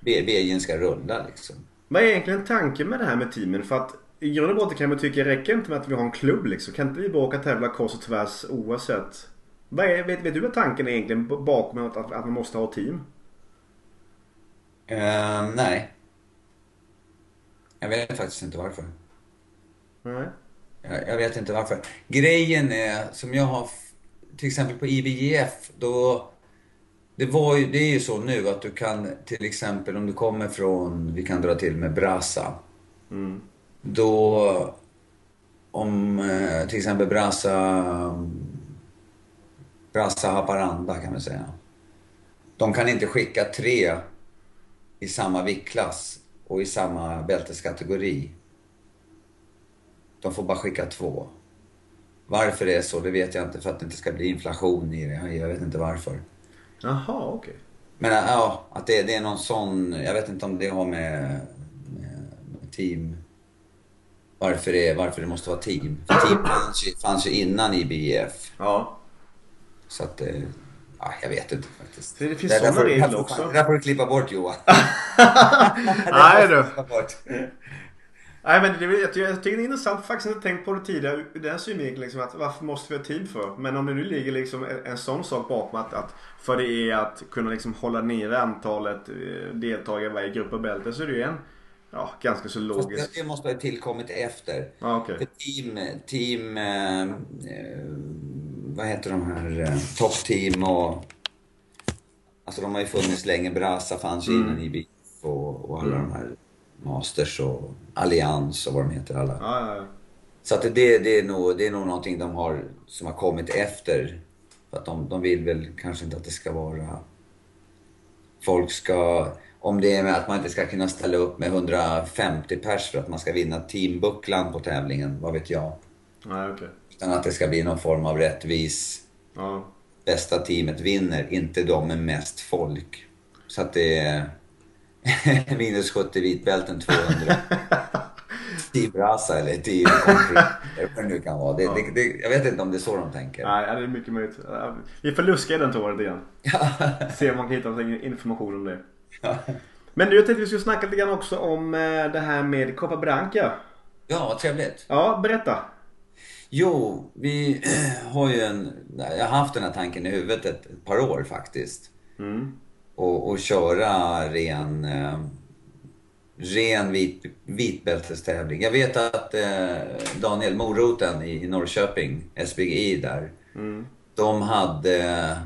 BJ'n ska rulla liksom. Vad är egentligen tanken med det här med teamen? För att i grund och botten kan man tycka räcker inte med att vi har en klubb liksom. Kan inte vi bara åka och tävla kors och tvärs oavsett? Vad är, vet, vet du vad tanken är egentligen bakom att, att, man måste ha team? Eh, nej. Jag vet faktiskt inte varför. Nej. Jag, jag vet inte varför. Grejen är, som jag har, till exempel på IBJF, då... Det, var ju, det är ju så nu att du kan till exempel om du kommer från, vi kan dra till med Brasa. Mm. Då, om eh, till exempel Brasa, Brasa Haparanda kan man säga. De kan inte skicka tre i samma viktklass och i samma bälteskategori. De får bara skicka två. Varför det är så, det vet jag inte. För att det inte ska bli inflation i det. Jag vet inte varför. Jaha, okej. Men äh, ja, att det, det är någon sån... Jag vet inte om det har med, med, med team... Varför det, varför det måste vara team. För team fanns ju, fanns ju innan IBF. Ja. Så att... eh, Ja, jag vet inte faktiskt. Det finns du- regler också? Det där får du klippa bort Johan. (laughs) Nej du. Nej men det, är- jag, tycker- jag tycker det är intressant faktiskt. Inte tänkt på det tidigare ur den synvinkeln liksom att varför måste vi ha team för? Men om det nu ligger liksom en, en sån sak bakom att, att för det är att kunna liksom hålla nere antalet eh, deltagare i varje grupp och bälte så är det ju en ja, ganska så Fast logisk. det, det måste ha tillkommit efter. Ja, okej. För team, team eh, eh, vad heter de här, eh, toppteam och... Alltså de har ju funnits länge. Brasa fanns ju Mm. innan IBF och, och alla de här Masters och Allians och vad de heter alla. Ja, ja, ja. Så att det, det, är nog, det är nog någonting de har, som har kommit efter. För att de, de vill väl kanske inte att det ska vara... Folk ska... Om det är med att man inte ska kunna ställa upp med 150 pers för att man ska vinna teambucklan på tävlingen, vad vet jag. Nej, okej. Utan att det ska bli någon form av rättvis... Ja. Bästa teamet vinner, inte de med mest folk. Så att det är (laughs) minus 70 vitbälten, 200 Team Brasa eller Team Concrete, eller vad det nu kan vara. Det, det, det, jag vet inte om det är så de tänker. Nej, det är mycket möjligt. Ja, Vi får luska i den lite grann. (laughs) Se om man kan hitta någon information om det. Men du, jag tänkte vi skulle snacka lite grann också om eh, det här med Copa Branca. Ja, vad trevligt. Ja, berätta. Jo, vi (clears throat) har ju en... Jag har haft den här tanken i huvudet ett, ett par år faktiskt. Mm. Och, och köra ren... Eh, ren vit, vitbältestävling. Jag vet att eh, Daniel Moroten i, i Norrköping, SBGI där. Mm. De hade...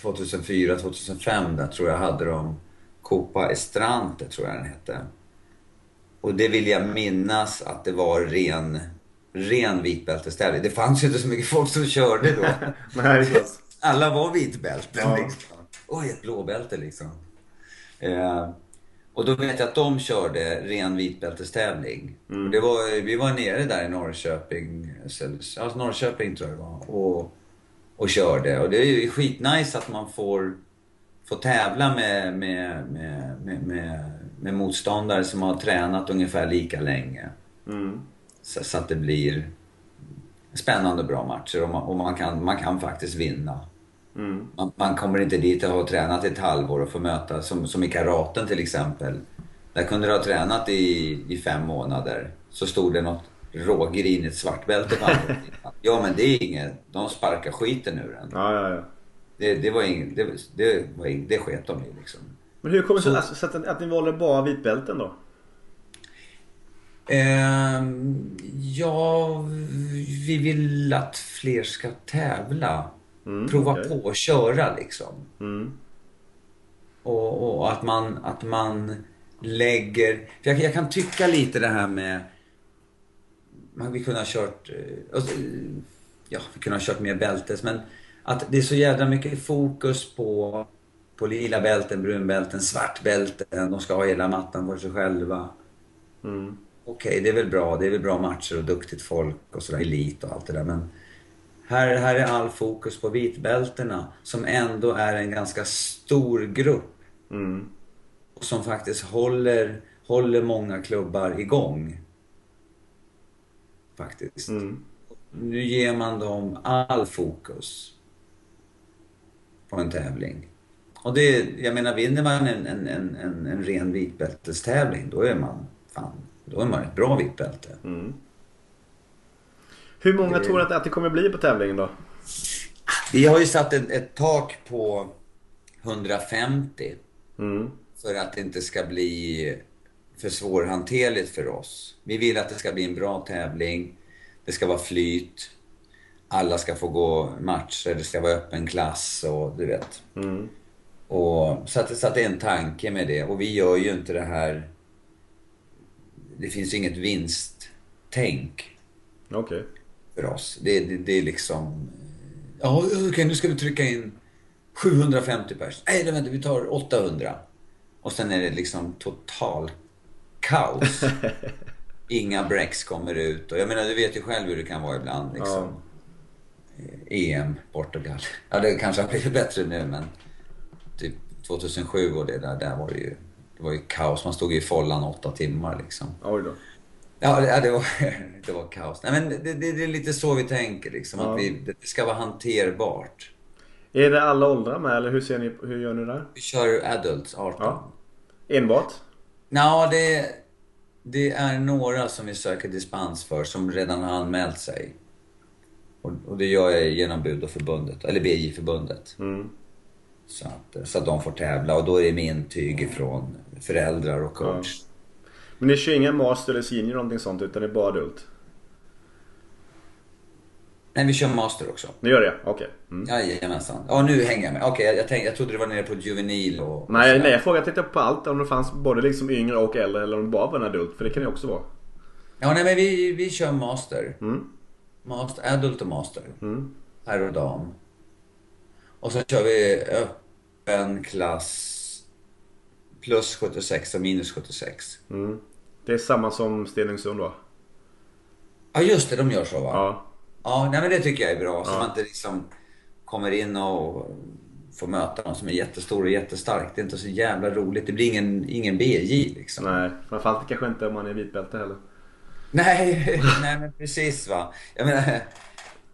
2004, 2005 där tror jag hade de Copa Estrante tror jag den hette. Och det vill jag minnas att det var ren, ren vitbältestävling. Det fanns ju inte så mycket folk som körde då. (laughs) Nej. Alla var vitbälten Ja. liksom. Oj, ett blåbälte liksom. Eh, och då vet jag att de körde ren vitbältestävling. Mm. Det var, vi var nere där i Norrköping, alltså Norrköping tror jag det var. Och, och körde. Och det är ju skitnice att man får, får tävla med, med, med, med, med, med motståndare som har tränat ungefär lika länge. Mm. Så, så att det blir spännande och bra matcher och man, och man, kan, man kan faktiskt vinna. Mm. Man, man, kommer inte dit och har tränat ett halvår och får möta, som, som i karaten till exempel. Där kunde du ha tränat i, i fem månader. Så stod det något rågrinigt svartbälte på andra. (laughs) Ja men det är inget, de sparkar skiten ur en. Ja, ja, ja. Det, det var inget, det, det, var inget, det sket de i liksom. Men hur kommer det sig så att, att ni valde bara vitbälten då? Ehm, ja, vi vill att fler ska tävla. Mm, Prova okej. på att köra liksom. Mm. Och, och att, man, att man lägger... Jag, jag kan tycka lite det här med... Man, vi kunde ha kört... eh, alltså, eh, Ja, vi kunde ha kört mer bältes men att det är så jävla mycket fokus på, på lila bälten, brunbälten, svartbälten. De ska ha hela mattan för sig själva. Mm. Okej, det är väl bra. Det är väl bra matcher och duktigt folk och sådär, elit och allt det där. Men här, här är all fokus på vitbältena som ändå är en ganska stor grupp Mm. och som faktiskt håller, håller många klubbar igång. Faktiskt. Mm. Nu ger man dem all fokus på en tävling. Och det, jag menar, vinner man en, en, en, en, en ren vitbältestävling, då är man, fan, då är man ett bra vitbälte. Mm. Hur många Det- tror du att, att det kommer bli på tävlingen då? Vi har ju satt ett, ett tak på 150 Mm. för att det inte ska bli för svårhanterligt för oss. Vi vill att det ska bli en bra tävling. Det ska vara flyt. Alla ska få gå matcher. Det ska vara öppen klass och du vet. Mm. Och, så, att, så att det är en tanke med det. Och vi gör ju inte det här... Det finns inget vinsttänk Okej. för oss. Det, det, det är liksom... Ja, okej, nu ska vi trycka in 750 pers. Nej, vänta, vi tar 800. Och sen är det liksom total kaos. (laughs) Inga breaks kommer ut. Och jag menar, du vet ju själv hur det kan vara ibland. Liksom. EM, Portugal. Ja, det kanske har blivit bättre nu, men typ 2007 och det där, där var det ju... Det var ju kaos. Man stod i follan åtta timmar liksom. Oj då. Ja, det, ja, det, var, (laughs) det var kaos. Nej, men det, det, det är lite så vi tänker liksom. Ja. Att vi, det ska vara hanterbart. Är det alla åldrar med eller hur, ser ni, hur gör ni där? Vi kör adults 18. Ja. Enbart? Nå, det, det är några som vi söker dispens för som redan har anmält sig. Och, och det gör jag genom Bud och förbundet, eller BJ-förbundet. Mm. Så att, så att de får tävla och då är det med intyg från föräldrar och coach. Men ni kör inga master eller senior eller någonting sånt utan det är bara adult? Nej, vi kör master också. Ni gör det? Okej. Mm. Jajamensan. Ja, nu hänger jag med. Okej, jag, jag, tänkte, jag trodde det var nere på juvenil och... och Nej, sådär. nej jag frågade tänkte på allt. Om det fanns både liksom yngre och äldre eller om det bara var en adult. För det kan det också vara. Ja, nej men vi, vi kör master. Mm. master. Adult och master. Mm. Herr och dam. Och sen kör vi öppen klass plus 76 och minus 76. Mm. Det är samma som Stenungsund va? Ja, just det, de gör så va? Ja. Ja, nej men det tycker jag är bra. Så Ja. man inte liksom kommer in och får möta någon som är jättestor och jättestark. Det är inte så jävla roligt. Det blir ingen, ingen BJ liksom. Nej, framförallt kanske inte om man är vitbälte heller. Nej, (laughs) nej (laughs) men precis va. Jag menar, (laughs)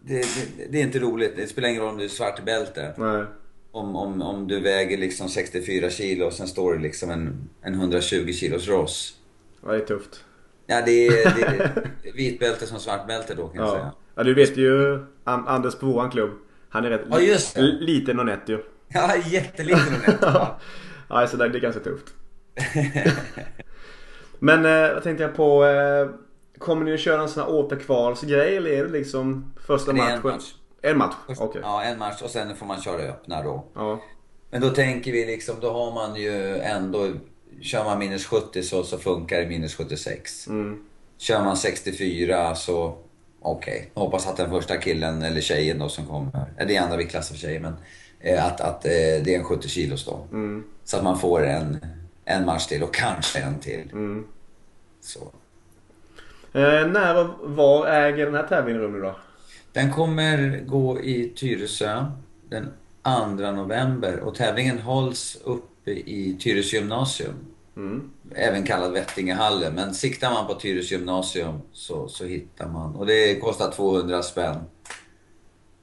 det, det, det är inte roligt. Det spelar ingen roll om du är svart bälte. Nej. Om, om, om du väger liksom 64 kilo och sen står det liksom en, en 120 kilos Ross. Ja, det är tufft. Ja, det är, (laughs) det är vitbälte som svartbälte då kan jag Ja. säga. ja, du vet ju An- Anders på våran klubb. Han är rätt Ja, just det. liten och nätt ju. (laughs) Ja, jätteliten och nätt. va? (laughs) Ja, så det är ganska tufft. Men eh, vad tänkte jag på? Eh, kommer ni att köra en sån här återkvalsgrej eller är det liksom första matchen? en match. En match? Okej. Ja, en match och sen får man köra öppna då. Ja. Men då tänker vi liksom, då har man ju ändå... Kör man minus 70 så, så funkar det minus 76. Mm. Kör man 64 så okej. Hoppas att den första killen eller tjejen då som kommer, eller det är andra viktklassen för tjejer men eh, att, att eh, det är en 70 kilos då. Mm. Så att man får en, en match till och kanske en till. Mm. Så. Eh, när och var äger den här tävlingen rum då? Den kommer gå i Tyresö den 2 november och tävlingen hålls uppe i Tyresö gymnasium. Mm. även kallad Vettingehallen. Men siktar man på Tyresö gymnasium så, så hittar man. Och det kostar 200 spänn.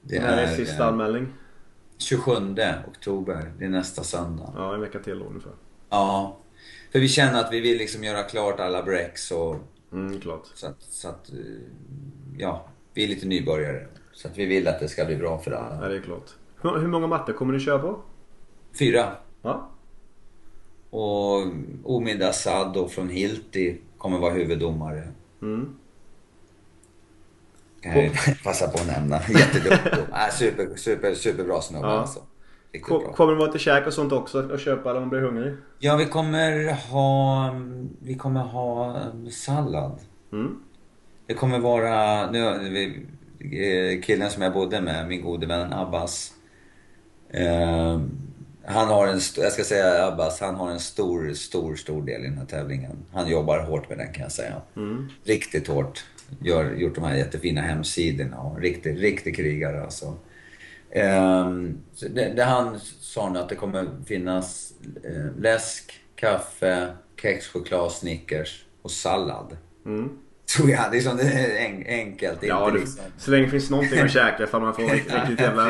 Det När är, är sista eh, anmälning? 27 oktober. Det är nästa söndag. Ja, en vecka till ungefär. Ja. För vi känner att vi vill liksom göra klart alla breaks och... Mm, klart. Så att, så att, eh, ja, vi är lite nybörjare. Så att vi vill att det ska bli bra för alla. Ja, det är klart. Hur, hur många matcher kommer ni köra på? Fyra. Ja. Och Omid Assad från Hilti kommer vara huvuddomare. Mm. Kan jag (laughs) passa på att nämna. (laughs) Jätteduktig. äh, super, super, superbra snubbe ja. alltså. Kommer du vara till käk och sånt också och köpa om man blir hungrig? Ja, vi kommer ha... Vi kommer ha sallad. Mm. Det kommer vara... Nu, eh, killen som jag bodde med, min gode vän Abbas. Eh, han har en, jag ska säga Abbas, han har en stor, stor, stor del i den här tävlingen. Han jobbar hårt med den kan jag säga. Mm. Riktigt hårt. Gör, gjort de här jättefina hemsidorna och riktig, riktig krigare alltså. Um, det, det, han sa nu att det kommer finnas uh, läsk, kaffe, kexchoklad, Snickers och sallad. Mm. Tror jag. Det är, är en, enkelt. Ja, det, liksom... Så länge det finns någonting att käka ifall man får riktigt (laughs) jävla...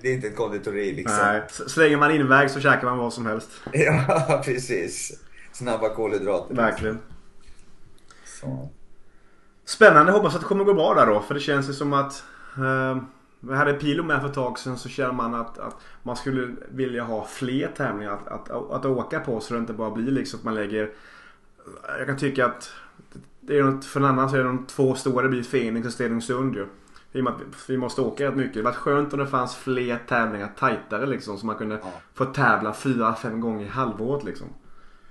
det är inte ett konditori liksom. Nej, så länge man inväg så käkar man vad som helst. (laughs) Ja, precis. Snabba kolhydrater. Verkligen. Så. Spännande. Hoppas att det kommer gå bra där då. För det känns ju som att... Eh, vi hade Pilo med för ett tag sedan så känner man att, att man skulle vilja ha fler tävlingar att, att, att, åka på så det inte bara blir liksom att man lägger... Jag kan tycka att det är något, för en annan så är det de två stora. Blir Fenix och Stenungsund ju. I och med att vi måste åka rätt mycket. Det varit skönt om det fanns fler tävlingar tajtare liksom. Så man kunde ja. få tävla fyra, fem gånger i halvåret liksom.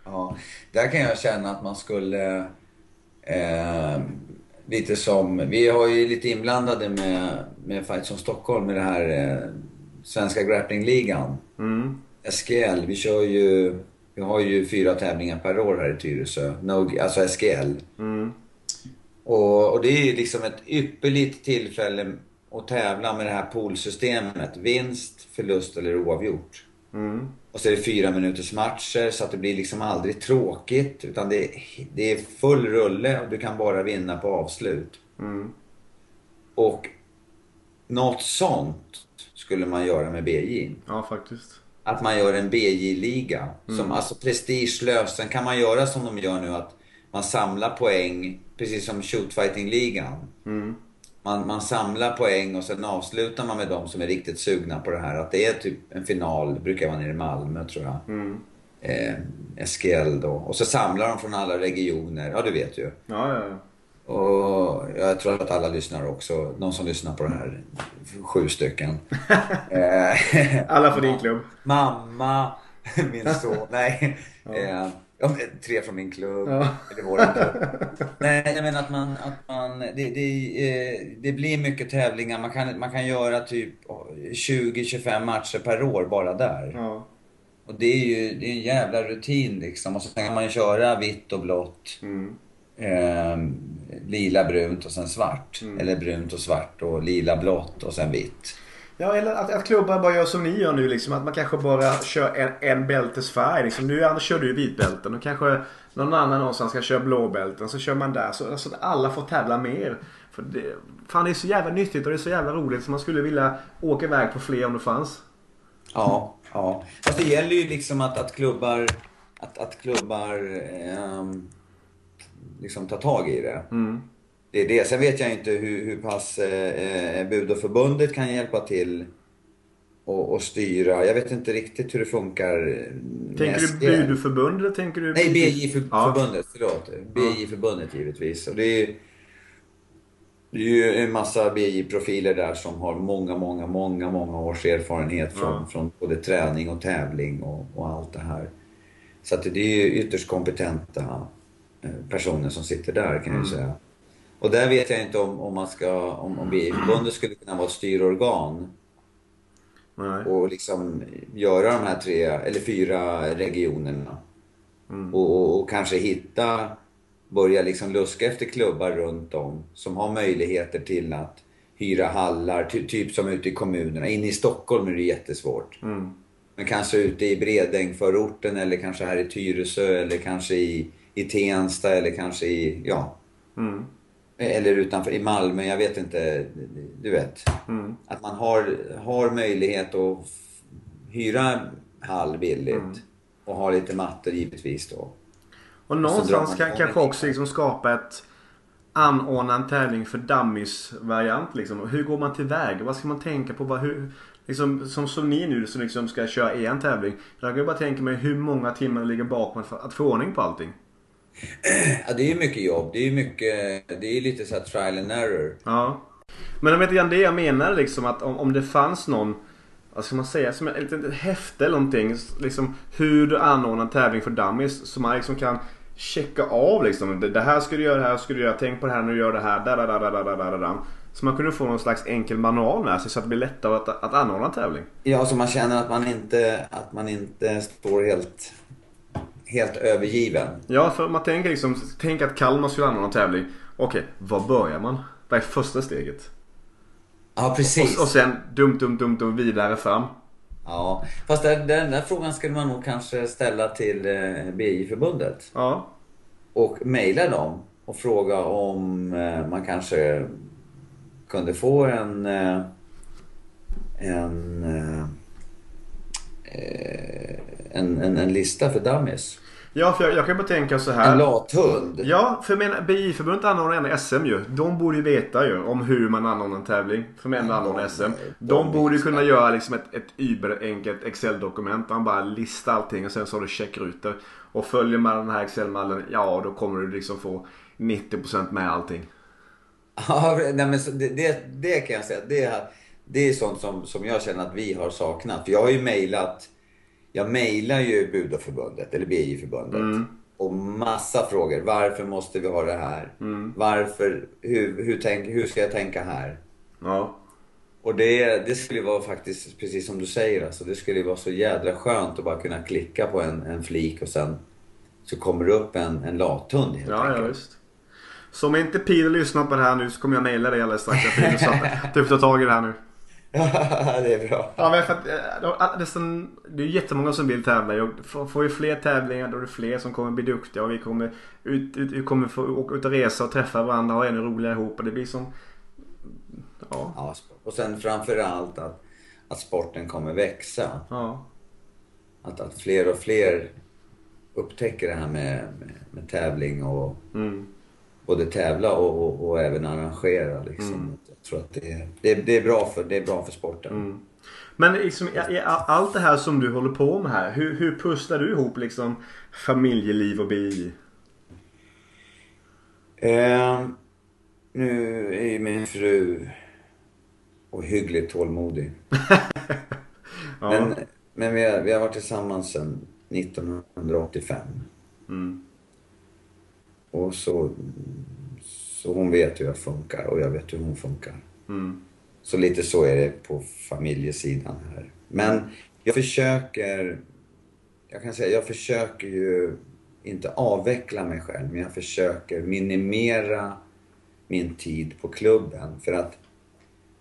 Ja, där kan jag känna att man skulle... Eh, lite som... Vi har ju lite inblandade med, med Fights Stockholm med det här eh, Svenska Grapplingligan. Mm. SGL. Vi kör ju... Vi har ju fyra tävlingar per år här i Tyresö. No, alltså SGL. Mm. Och, och, det är ju liksom ett ypperligt tillfälle att tävla med det här poolsystemet. Vinst, förlust eller oavgjort. Mm. Och så är det fyra minuters matcher så att det blir liksom aldrig tråkigt. Utan det, det är full rulle och du kan bara vinna på avslut. Mm. Och något sånt skulle man göra med BJ. Ja, faktiskt. Att man gör en BJ-liga. Mm. Som alltså prestigelös. Sen kan man göra som de gör nu att man samlar poäng, precis som shootfighting-ligan. Mm. Man, man samlar poäng och sen avslutar man med de som är riktigt sugna på det här. Att det är typ en final, brukar vara nere i Malmö tror jag. Mm. Eh, SGL då. Och så samlar de från alla regioner. Ja, du vet ju. Ja, ja, ja. Och jag tror att alla lyssnar också. De som lyssnar på det här. Sju stycken. (laughs) Eh, alla för din klubb. Mamma, min (laughs) son. Nej. Ja. Eh, Ja, tre från min klubb. Ja. Eller vår klubb. (laughs) Nej, jag menar att man... Att man det, det, eh, det blir mycket tävlingar. Man kan, man kan göra typ 20-25 matcher per år bara där. Ja. Och det är ju det är en jävla rutin liksom. Och så kan man ju köra vitt och blått. Mm. Eh, lila, brunt och sen svart. Mm. Eller brunt och svart och lila, blått och sen vitt. Ja, eller att, att klubbar bara gör som ni gör nu liksom. Att man kanske bara kör en, en bältesfärg. Liksom. Nu Anders kör du vitbälten och kanske någon annan någonstans ska köra blåbälten. Så kör man där. Så alltså, alla får tävla mer. För det, fan det är så jävla nyttigt och det är så jävla roligt. Så man skulle vilja åka iväg på fler om det fanns. Ja, ja. Fast det gäller ju liksom att, att klubbar, att, att klubbar eh, liksom tar tag i det. Mm. Det är det. Sen vet jag inte hur, hur pass eh, eh Budoförbundet kan hjälpa till och, och, styra. Jag vet inte riktigt hur det funkar. Tänker du Budoförbundet tänker du? Nej, BJ-förbundet. Ja. Förlåt. BJ-förbundet givetvis. Och det är, det är ju en massa BJ-profiler där som har många, många, många, många års erfarenhet från, ja. från både träning och tävling och, och allt det här. Så att det är ju ytterst kompetenta personer som sitter där kan mm. jag säga. Och där vet jag inte om, om man ska, om, om BI-förbundet skulle kunna vara ett styrorgan. Nej. Och liksom göra de här tre, eller fyra regionerna. Mm. Och, och, och, kanske hitta, börja liksom luska efter klubbar runt om som har möjligheter till att hyra hallar, ty, typ som ute i kommunerna. Inne i Stockholm är det jättesvårt. Mm. Men kanske ute i Bredängförorten eller kanske här i Tyresö eller kanske i, i Tensta eller kanske i, ja. Mm. Eller utanför, i Malmö, jag vet inte. Du vet. Mm. Att man har, har möjlighet att hyra hall billigt. Mm. Och ha lite mattor givetvis då. Och någonstans kan kanske också liksom skapa ett anordna en tävling för dummies-variant. Liksom. Hur går man tillväga? Vad ska man tänka på? Vad, hur, liksom, som, som ni nu som liksom ska köra en tävling. Jag kan bara tänka mig hur många timmar det ligger bakom att få ordning på allting. (clears throat) Ja, det är mycket jobb. Det är mycket, det är lite så här trial and error. Ja. Men vet inte det jag menar liksom att om, om det fanns någon vad ska man säga, som ett litet häfte eller någonting. Liksom hur du anordnar en tävling för dummies. Så man liksom kan checka av liksom. Det, här ska du göra, det här ska du göra. Tänk på det här när du gör det här. Da, da, da, da, da, da, da. Så man kunde få någon slags enkel manual med sig så att det blir lättare att, att anordna en tävling. Ja, så man känner att man inte, att man inte står helt, helt övergiven. Ja, för man tänker liksom, tänk att Kalmar skulle anordna tävling. Okej, var börjar man? Vad är första steget? Ja, precis. Och, och sen dumt, dumt, dumt, dumt vidare fram. Ja, fast den, den där frågan skulle man nog kanske ställa till eh, BI-förbundet. Ja. Och mejla dem och fråga om eh, man kanske kunde få en... Eh, en, eh, en, en, en lista för dummies. Ja, för jag, jag kan bara tänka så En här. lathund. Ja, för menar BI-förbundet anordnar ändå SM ju. De borde ju veta ju om hur man anordnar en tävling. För Ja, anordnar SM. de- De de borde ju kunna göra liksom ett, ett überenkelt Excel-dokument. Man bara listar allting och sen så har du checkrutor. Och följer man den här Excel-mallen, ja då kommer du liksom få 90% med allting. Ja, (laughs) nej, men det, det, det kan jag säga. Det, det är sånt som, som jag känner att vi har saknat. För jag har ju mejlat. Jag mejlar ju Budoförbundet, eller BI-förbundet. Och massa frågor. Varför måste vi ha det här? Varför? Hur, hur, tänk, hur ska jag tänka här? Ja. Och det, det skulle vara faktiskt, precis som du säger, alltså, det skulle vara så jädra skönt att bara kunna klicka på en, en flik och sen så kommer det upp en, en lathund helt Ja, ja enkelt. visst. Så om inte Peter lyssnar på det här nu så kommer jag mejla dig alldeles strax. Du får ta tag i det här nu. (laughs) det är bra. Ja men för att eh, det är, är jättemånga som vill tävla. Och får, vi fler tävlingar då är det fler som kommer bli duktiga och vi kommer, ut, ut, vi kommer få åka ut och resa och träffa varandra och ha ännu roligare ihop och det blir som... Ja. Ja, och sen framförallt att, att sporten kommer växa. Ja. Att, att fler och fler upptäcker det här med, med, med tävling och Mm. både tävla och, och, och även arrangera. Liksom. Jag tror att det, är- det, är- det, är bra för, det är bra för sporten. Men liksom, i, i, allt det här som du håller på med här. Hur, hur pusslar du ihop liksom familjeliv och BI? Eh, nu är min fru ohyggligt tålmodig. (laughs) Ja. Men, men vi, har, vi har varit tillsammans sedan 1985. Mm. Och så, så hon vet hur jag funkar och jag vet hur hon funkar. Mm. Så lite så är det på familjesidan här. Men jag försöker, jag kan säga, jag försöker ju inte avveckla mig själv, men jag försöker minimera min tid på klubben. För att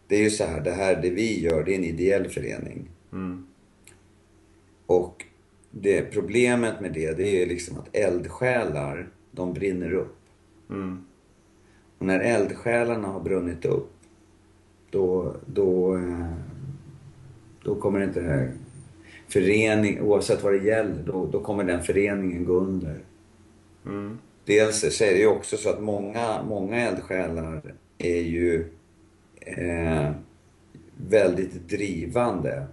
det är ju så här, det här, det vi gör, det är en ideell förening. Mm. Och det problemet med det, det är liksom att eldsjälar, de brinner upp. Mm. Och när eldsjälarna har brunnit upp, då, då, eh, då kommer inte förening, oavsett vad det gäller, då, då kommer den föreningen gå under. Mm. Dels så är det ju också så att många, många eldsjälar är ju eh, väldigt drivande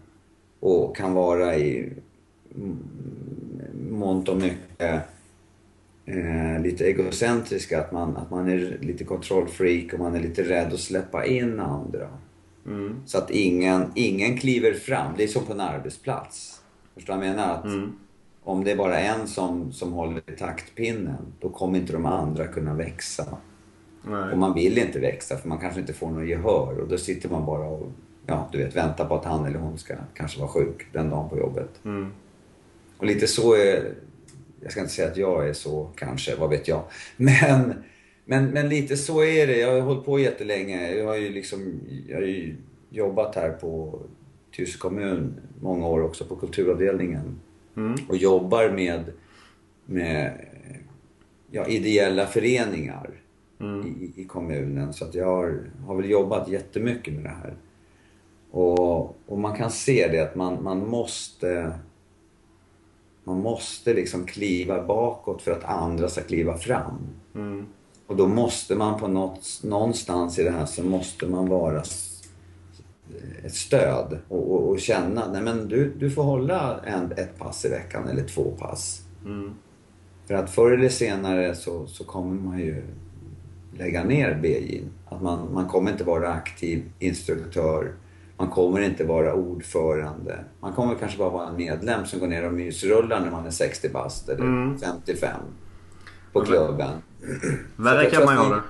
och kan vara i mångt och mycket eh, lite egocentriska. Att man, att man är lite kontrollfreak och man är lite rädd att släppa in andra. Mm. Så att ingen, ingen kliver fram. Det är som på en arbetsplats. Förstår du vad jag menar? Att Mm. Om det är bara en som, som håller i taktpinnen, då kommer inte de andra kunna växa. Nej. Och man vill inte växa för man kanske inte får något gehör och då sitter man bara och ja, du vet, väntar på att han eller hon ska kanske vara sjuk den dagen på jobbet. Mm. Och lite så är... Jag ska inte säga att jag är så kanske, vad vet jag. Men, men, men lite så är det. Jag har hållit på jättelänge. Jag har ju liksom jag har ju jobbat här på Tyresö kommun många år också på kulturavdelningen. Mm. Och jobbar med, med ja, ideella föreningar Mm. i, i kommunen. Så att jag har, har väl jobbat jättemycket med det här. Och, och man kan se det att man, man måste man måste liksom kliva bakåt för att andra ska kliva fram. Mm. Och då måste man på något, någonstans i det här så måste man vara s- ett stöd och, och, och känna, nej men du, du får hålla en, ett pass i veckan eller två pass. Mm. För att förr eller senare så, så kommer man ju lägga ner BJ. Att man, man kommer inte vara aktiv instruktör. Man kommer inte vara ordförande. Man kommer kanske bara vara en medlem som går ner och mysrullar när man är 60 bast eller Mm. 55 på klubben. (clears throat) Värre kan man göra.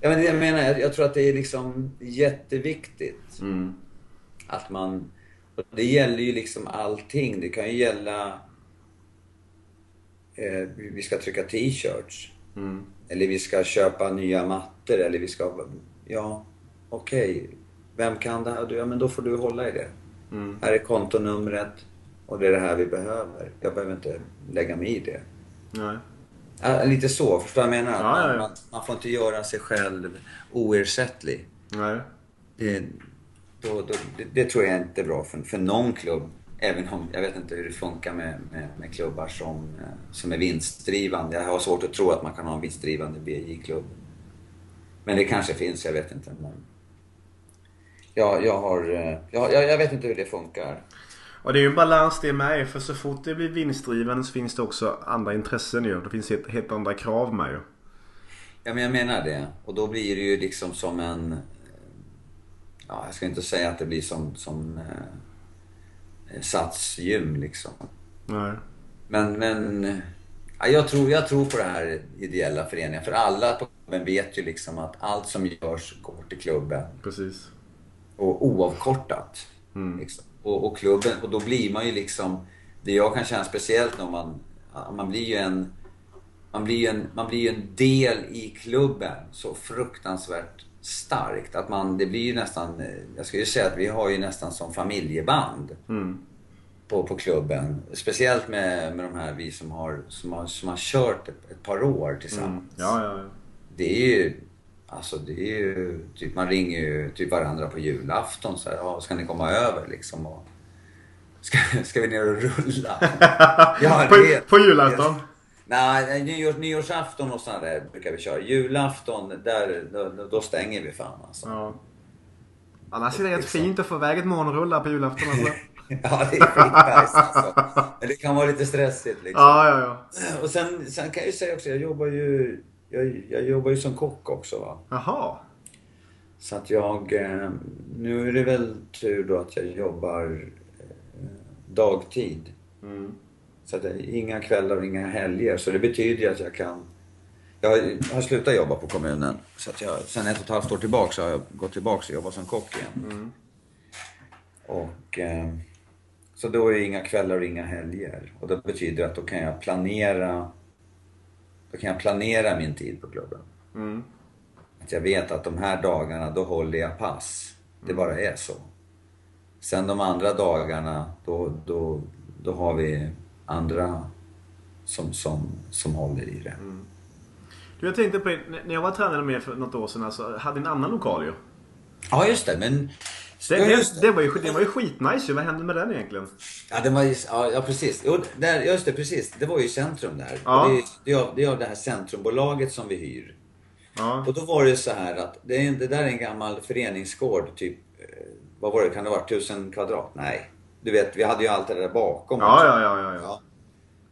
Ja, men jag menar, jag, jag tror att det är liksom jätteviktigt Mm. att man... Det gäller ju liksom allting. Det kan ju gälla... Eh, vi ska trycka t-shirts. Mm. Eller vi ska köpa nya mattor eller vi ska... Ja, okej. Vem kan det här? Du, Ja, men då får du hålla i det. Mm. Här är kontonumret och det är det här vi behöver. Jag behöver inte lägga mig i det. Nej. Ja, lite så, förstår du vad jag menar? Ja, ja, man, ja. man, man får inte göra sig själv oersättlig. Nej. Det, då, då, det, det tror jag inte är bra för, för någon klubb. Även om jag vet inte hur det funkar med, med, med klubbar som, eh, som är vinstdrivande. Jag har svårt att tro att man kan ha en vinstdrivande BJ-klubb. Men det kanske finns, jag vet inte. Men jag, jag, har, eh, jag, jag, vet inte hur det funkar. Och det är ju en balans det med för så fort det blir vinstdrivande så finns det också andra intressen ju. Det finns helt, helt andra krav med ju. Ja, men jag menar det. Och då blir det ju liksom som en... Ja, jag ska inte säga att det blir som, som eh, satsgym liksom. Nej. Men, men ja, jag, tror, jag tror på det här ideella föreningen. För alla på klubben vet ju liksom att allt som görs går till klubben. Precis. Och oavkortat. Mm. Liksom. Och, och klubben, och då blir man ju liksom... Det jag kan känna speciellt när man... Man blir ju en... Man blir ju en, man blir ju en del i klubben så fruktansvärt starkt. Att man, det blir ju nästan... Jag skulle säga att vi har ju nästan som familjeband Mm. på, på klubben. Speciellt med, med de här vi som har, som har, som har kört ett, ett par år tillsammans. Mm. Ja, ja, ja. Det är ju... Alltså det är ju... Typ man ringer ju typ varandra på julafton så här, ska ni komma över liksom? Och, (laughs) ska, ska vi ner och rulla? (laughs) Ja, på, det- på julafton? Nej, nyår, nyårsafton och sådana där brukar vi köra. Julafton, där, då, då stänger vi fan alltså. Ja. Annars är det rätt fint att få iväg ett morgonrullar på julafton alltså. (laughs) Ja, det är skitnice alltså. Men det kan vara lite stressigt liksom. Ja, ja, ja. Och sen, sen kan jag ju säga också, jag jobbar ju, jag, jag jobbar ju som kock också. Va? Jaha. Så att jag, eh, nu är det väl tur då att jag jobbar eh, dagtid. Mm. Så att det är inga kvällar och inga helger. Så det betyder ju att jag kan... Jag har- har slutat jobba på kommunen. Så att jag, sen ett och ett halvt år tillbaka så har jag gått tillbaka och jobbat som kock igen. Mm. Och, eh, så då är det inga kvällar och inga helger. Och det betyder att då kan jag planera då kan jag planera min tid på klubben. Mm. Att jag vet att de här dagarna, då håller jag pass. Det bara är så. Sen de andra dagarna, då, då, då har vi andra som, som, som håller i det. Du, jag tänkte på. När jag var tränare med för något år sedan alltså, hade en annan lokal ju. Ja, just det. Men... Det, Ja, just det. det, var ju, det var ju skitnice. Vad hände med den egentligen? Ja, det var ju, ja, precis. Jo, där, just det, precis. Det var ju centrum där. Ja. Det, det, är, av- det är av det här centrumbolaget som vi hyr. Ja. Och då var det så här att det, är, det där är en gammal föreningsgård, typ, eh, vad var det, kan det vara, tusen kvadrat? Nej. Du vet, vi hade ju allt det där bakom. Ja, ja, ja, ja, ja. Ja.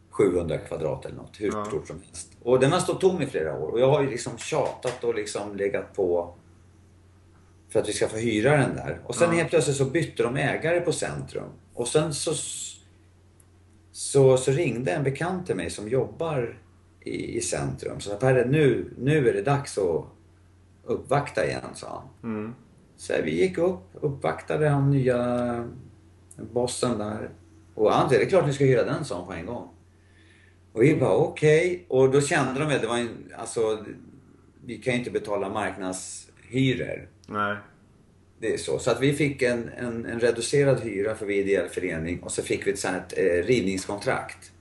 700 kvadrat eller något, hur stort som helst. Och den har stått tom i flera år. Och jag har ju liksom tjatat och liksom legat på för att vi ska få hyra den där. Och sen Ja. helt plötsligt så bytte de ägare på Centrum. Och sen så, så, så ringde en bekant till mig som jobbar i, i Centrum. Så Perre, nu, nu är det dags att uppvakta igen, sa han. Mm. Så vi gick upp, uppvaktade han nya bossen där. Och han sa, det är klart ni ska hyra den, sa han på en gång. Och vi bara okej. Och då kände de att det var en, alltså, vi kan ju inte betala marknadshyror. Nej. det är så. Så att vi fick en, en, en reducerad hyra för vi är ideell förening och så fick vi ett sånt eh, rivningskontrakt.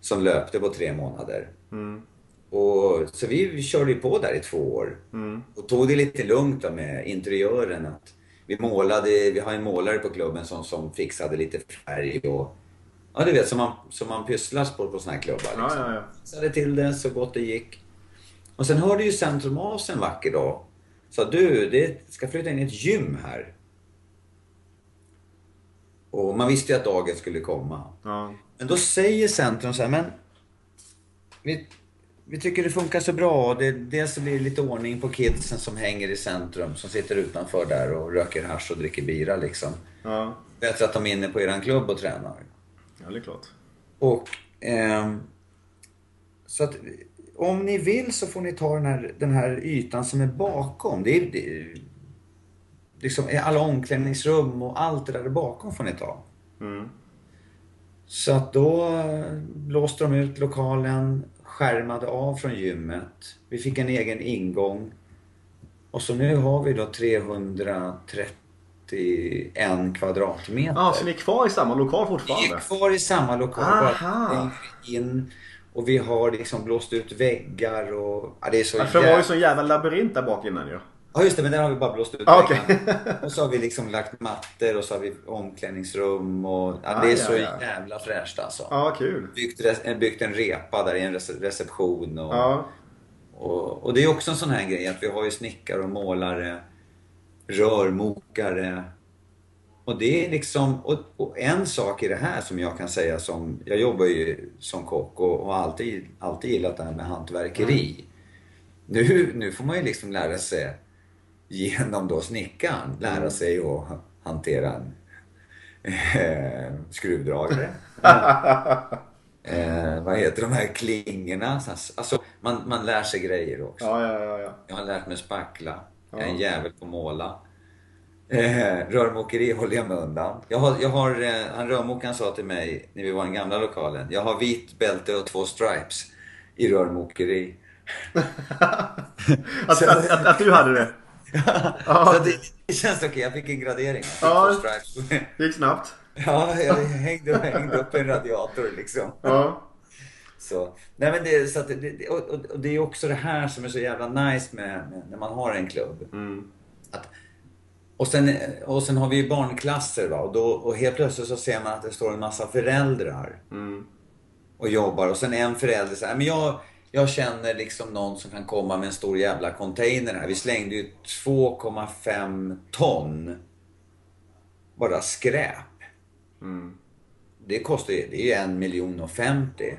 Som löpte på tre månader. Och, så vi körde ju på där i två år. Och tog det lite lugnt då med interiören. Att vi målade, vi har en målare på klubben som, som fixade lite färg och Ja, du vet som man, som man pysslar på på såna här klubbar. Ja, Liksom. ja, ja. Fixade till det så gott det gick. Och sen hörde ju Centrum av sig en vacker dag. Sa du, det ska flytta in ett gym här. Och man visste ju att dagen skulle komma. Ja. Men då säger Centrum så här, men vi, vi tycker det funkar så bra. Det, dels så blir det lite ordning på kidsen som hänger i centrum, som sitter utanför där och röker hasch och dricker bira liksom. Ja. Bättre att de är inne på eran klubb och tränar. ja, det är klart. Och ehm, så att om ni vill så får ni ta den här, den här ytan som är bakom. Det är, det är liksom alla omklädningsrum och allt det där bakom får ni ta. Mm. Så att då blåste de ut lokalen, skärmade av från gymmet. Vi fick en egen ingång. Och så nu har vi då 331 kvadratmeter. Ja, så ni är kvar i samma lokal Vi är fortfarande? kvar i samma lokal, Aha. bara in. Och vi har liksom blåst ut väggar och... Ja, det är så för det var ju sån jävla labyrint där bak innan ju. Ja just det, men där har vi bara blåst ut Ah, väggarna. (laughs) Och så har vi liksom lagt mattor och så har vi omklädningsrum och... Ja, det Ah, är ja, så ja. jävla fräscht alltså. Ja, kul. Byggt, res- byggt en repa där i en rece- reception och, Ja. och... Och det är också en sån här grej att vi har ju snickare och målare, rörmokare. Och det är liksom, och, och en sak i det här som jag kan säga som, jag jobbar ju som kock och, och har alltid, alltid gillat det här med hantverkeri. Nu, nu får man ju liksom lära sig genom då snickaren, lära sig att hantera en eh, skruvdragare. (laughs) eh, vad heter de här klingorna? Alltså man, man lär sig grejer också. Ja, ja, ja, ja. Jag har lärt mig spackla. Jag är en Ja. jävel på måla. Eh, rörmokeri håller jag mig undan. Jag har, jag har, eh, han rörmokaren sa till mig när vi var i den gamla lokalen. Jag har vit bälte och två stripes i rörmokeri. (laughs) Att, att, att, att du hade det? (laughs) Så det, det känns okej. Jag fick en gradering. Fick Ja. Det gick snabbt. (laughs) ja, jag hängde, hängde upp en radiator liksom. Ja. Så, nej men det, så att det, det, och, och och det är också det här som är så jävla nice med, med när man har en klubb. Mm. Att, och, sen, och sen har vi ju barnklasser va? Och, då, och helt plötsligt så ser man att det står en massa föräldrar Mm. och jobbar. Och sen en förälder säger men jag, jag känner liksom någon som kan komma med en stor jävla container här. Vi slängde ju 2,5 ton bara skräp. Mm. Det kostar ju, det är ju en miljon och 50.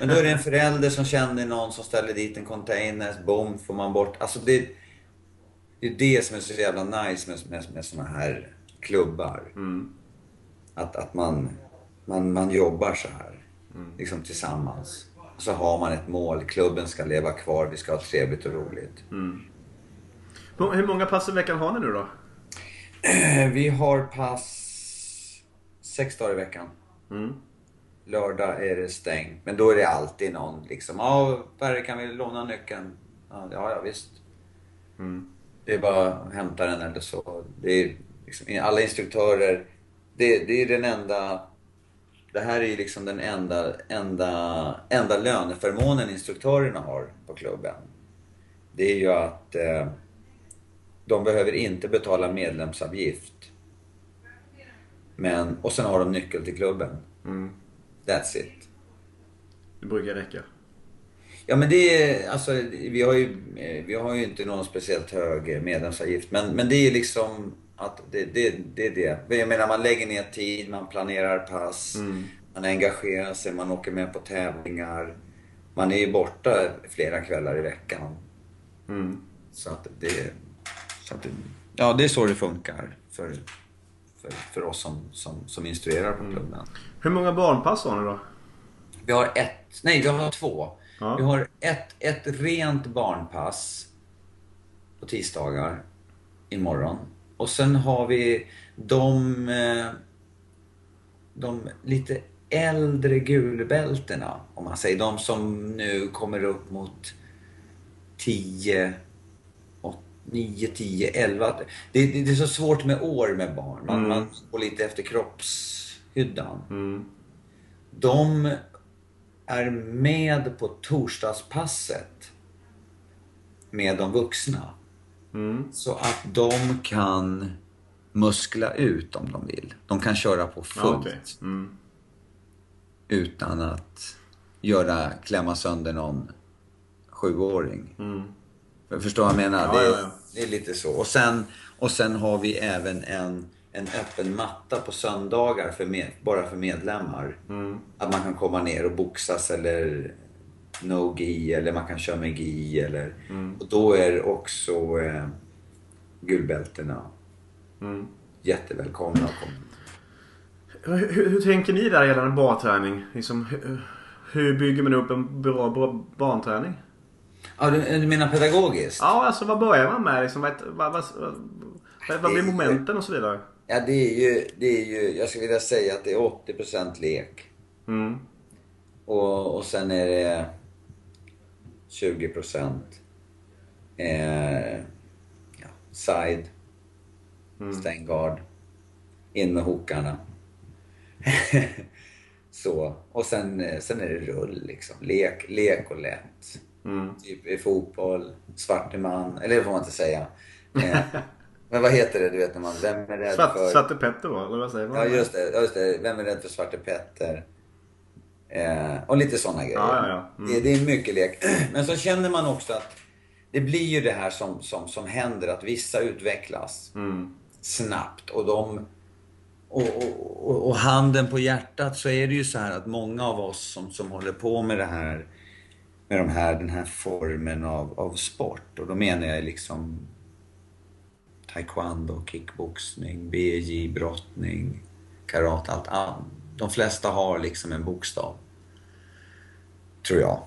Men då är det en förälder som känner någon som ställer dit en container, bom, får man bort. Alltså det, det är det som är så jävla nice med, med, med såna här klubbar. Mm. Att, att man, man, man jobbar så här. Liksom tillsammans. Så har man ett mål, klubben ska leva kvar, vi ska ha trevligt och roligt. Hur hur många pass i veckan har ni nu då? (clears throat) Vi har pass sex dagar i veckan. Mm. Lördag är det stängt. Men då är det alltid någon liksom. Ja, Perre kan vi låna nyckeln? Ja, ja visst. Mm. Det är bara att hämta den eller så. Det är liksom, alla instruktörer. Det, det är den enda... Det här är liksom den enda, enda, enda löneförmånen instruktörerna har på klubben. Det är ju att eh, de behöver inte betala medlemsavgift. Men, och sen har de nyckel till klubben. Mm. That's it. Det brukar räcka. Ja men det är, alltså vi har ju, eh, vi har ju inte någon speciellt hög medlemsavgift. Men, men det är liksom att det, det, det är det. Men Jag menar man lägger ner tid, man planerar pass, man engagerar sig, man åker med på tävlingar. Man är ju borta flera kvällar i veckan. Mm. Så att det, så att det ja det är så det funkar för, för, för oss som, som, som instruerar på klubben. Hur många barnpass har ni då? Vi har ett, nej vi har två. Ja. Vi har ett, ett rent barnpass på tisdagar imorgon. Och sen har vi de, eh, de lite äldre gulbältena, om man säger. De som nu kommer upp mot 10, 9, 10, 11. Det, det, det är så svårt med år med barn. Man, Mm. man går lite efter kroppshyddan. Mm. De är med på torsdagspasset med de vuxna. Mm. Så att de kan muskla ut om de vill. De kan köra på fullt Ja, okej. Mm. utan att göra, klämma sönder någon sjuåring. Mm. För- Förstår vad jag menar? Ja, det, är, ja, ja. det är lite så. Och sen, och sen har vi även en, en öppen matta på söndagar för med, bara för medlemmar. Mm. Att man kan komma ner och boxas eller no-gi eller man kan köra med gi eller... Mm. Och då är också eh, gulbältena Mm. jättevälkomna. Hur, hur, hur tänker ni där gällande barträning? Liksom, hur, hur bygger man upp en bra, bra barnträning? Ja, du, du menar pedagogiskt? Ja, alltså vad börjar man med? Liksom, vad, vad, vad, vad, vad blir momenten och så vidare? Ja, det är ju, det är ju, jag skulle vilja säga att det är 80% lek. Mm. Och, och sen är det 20% eh, ja, side, stäng gard, in med hokarna. (laughs) Så. Och sen, eh, sen är det rull liksom. Lek, lek och lätt. Mm. Typ i fotboll, svarte man, eller det får man inte säga. (laughs) Men vad heter det, du vet när man, vem är rädd Svart, för... Svarte Petter då? Eller vad säger man? Ja just det, just det. Vem är rädd för Svarte Petter? Eh, och lite sådana grejer. Ja, ja, ja. Mm. Det, det är mycket lek. (clears throat) Men så känner man också att det blir ju det här som, som, som händer, att vissa utvecklas Mm. snabbt och de... Och, och, och, och handen på hjärtat så är det ju så här att många av oss som, som håller på med det här, med de här, den här formen av, av sport, och då menar jag liksom taekwondo, kickboxning, BJ, brottning, karate, allt. De flesta har liksom en bokstav. Tror jag.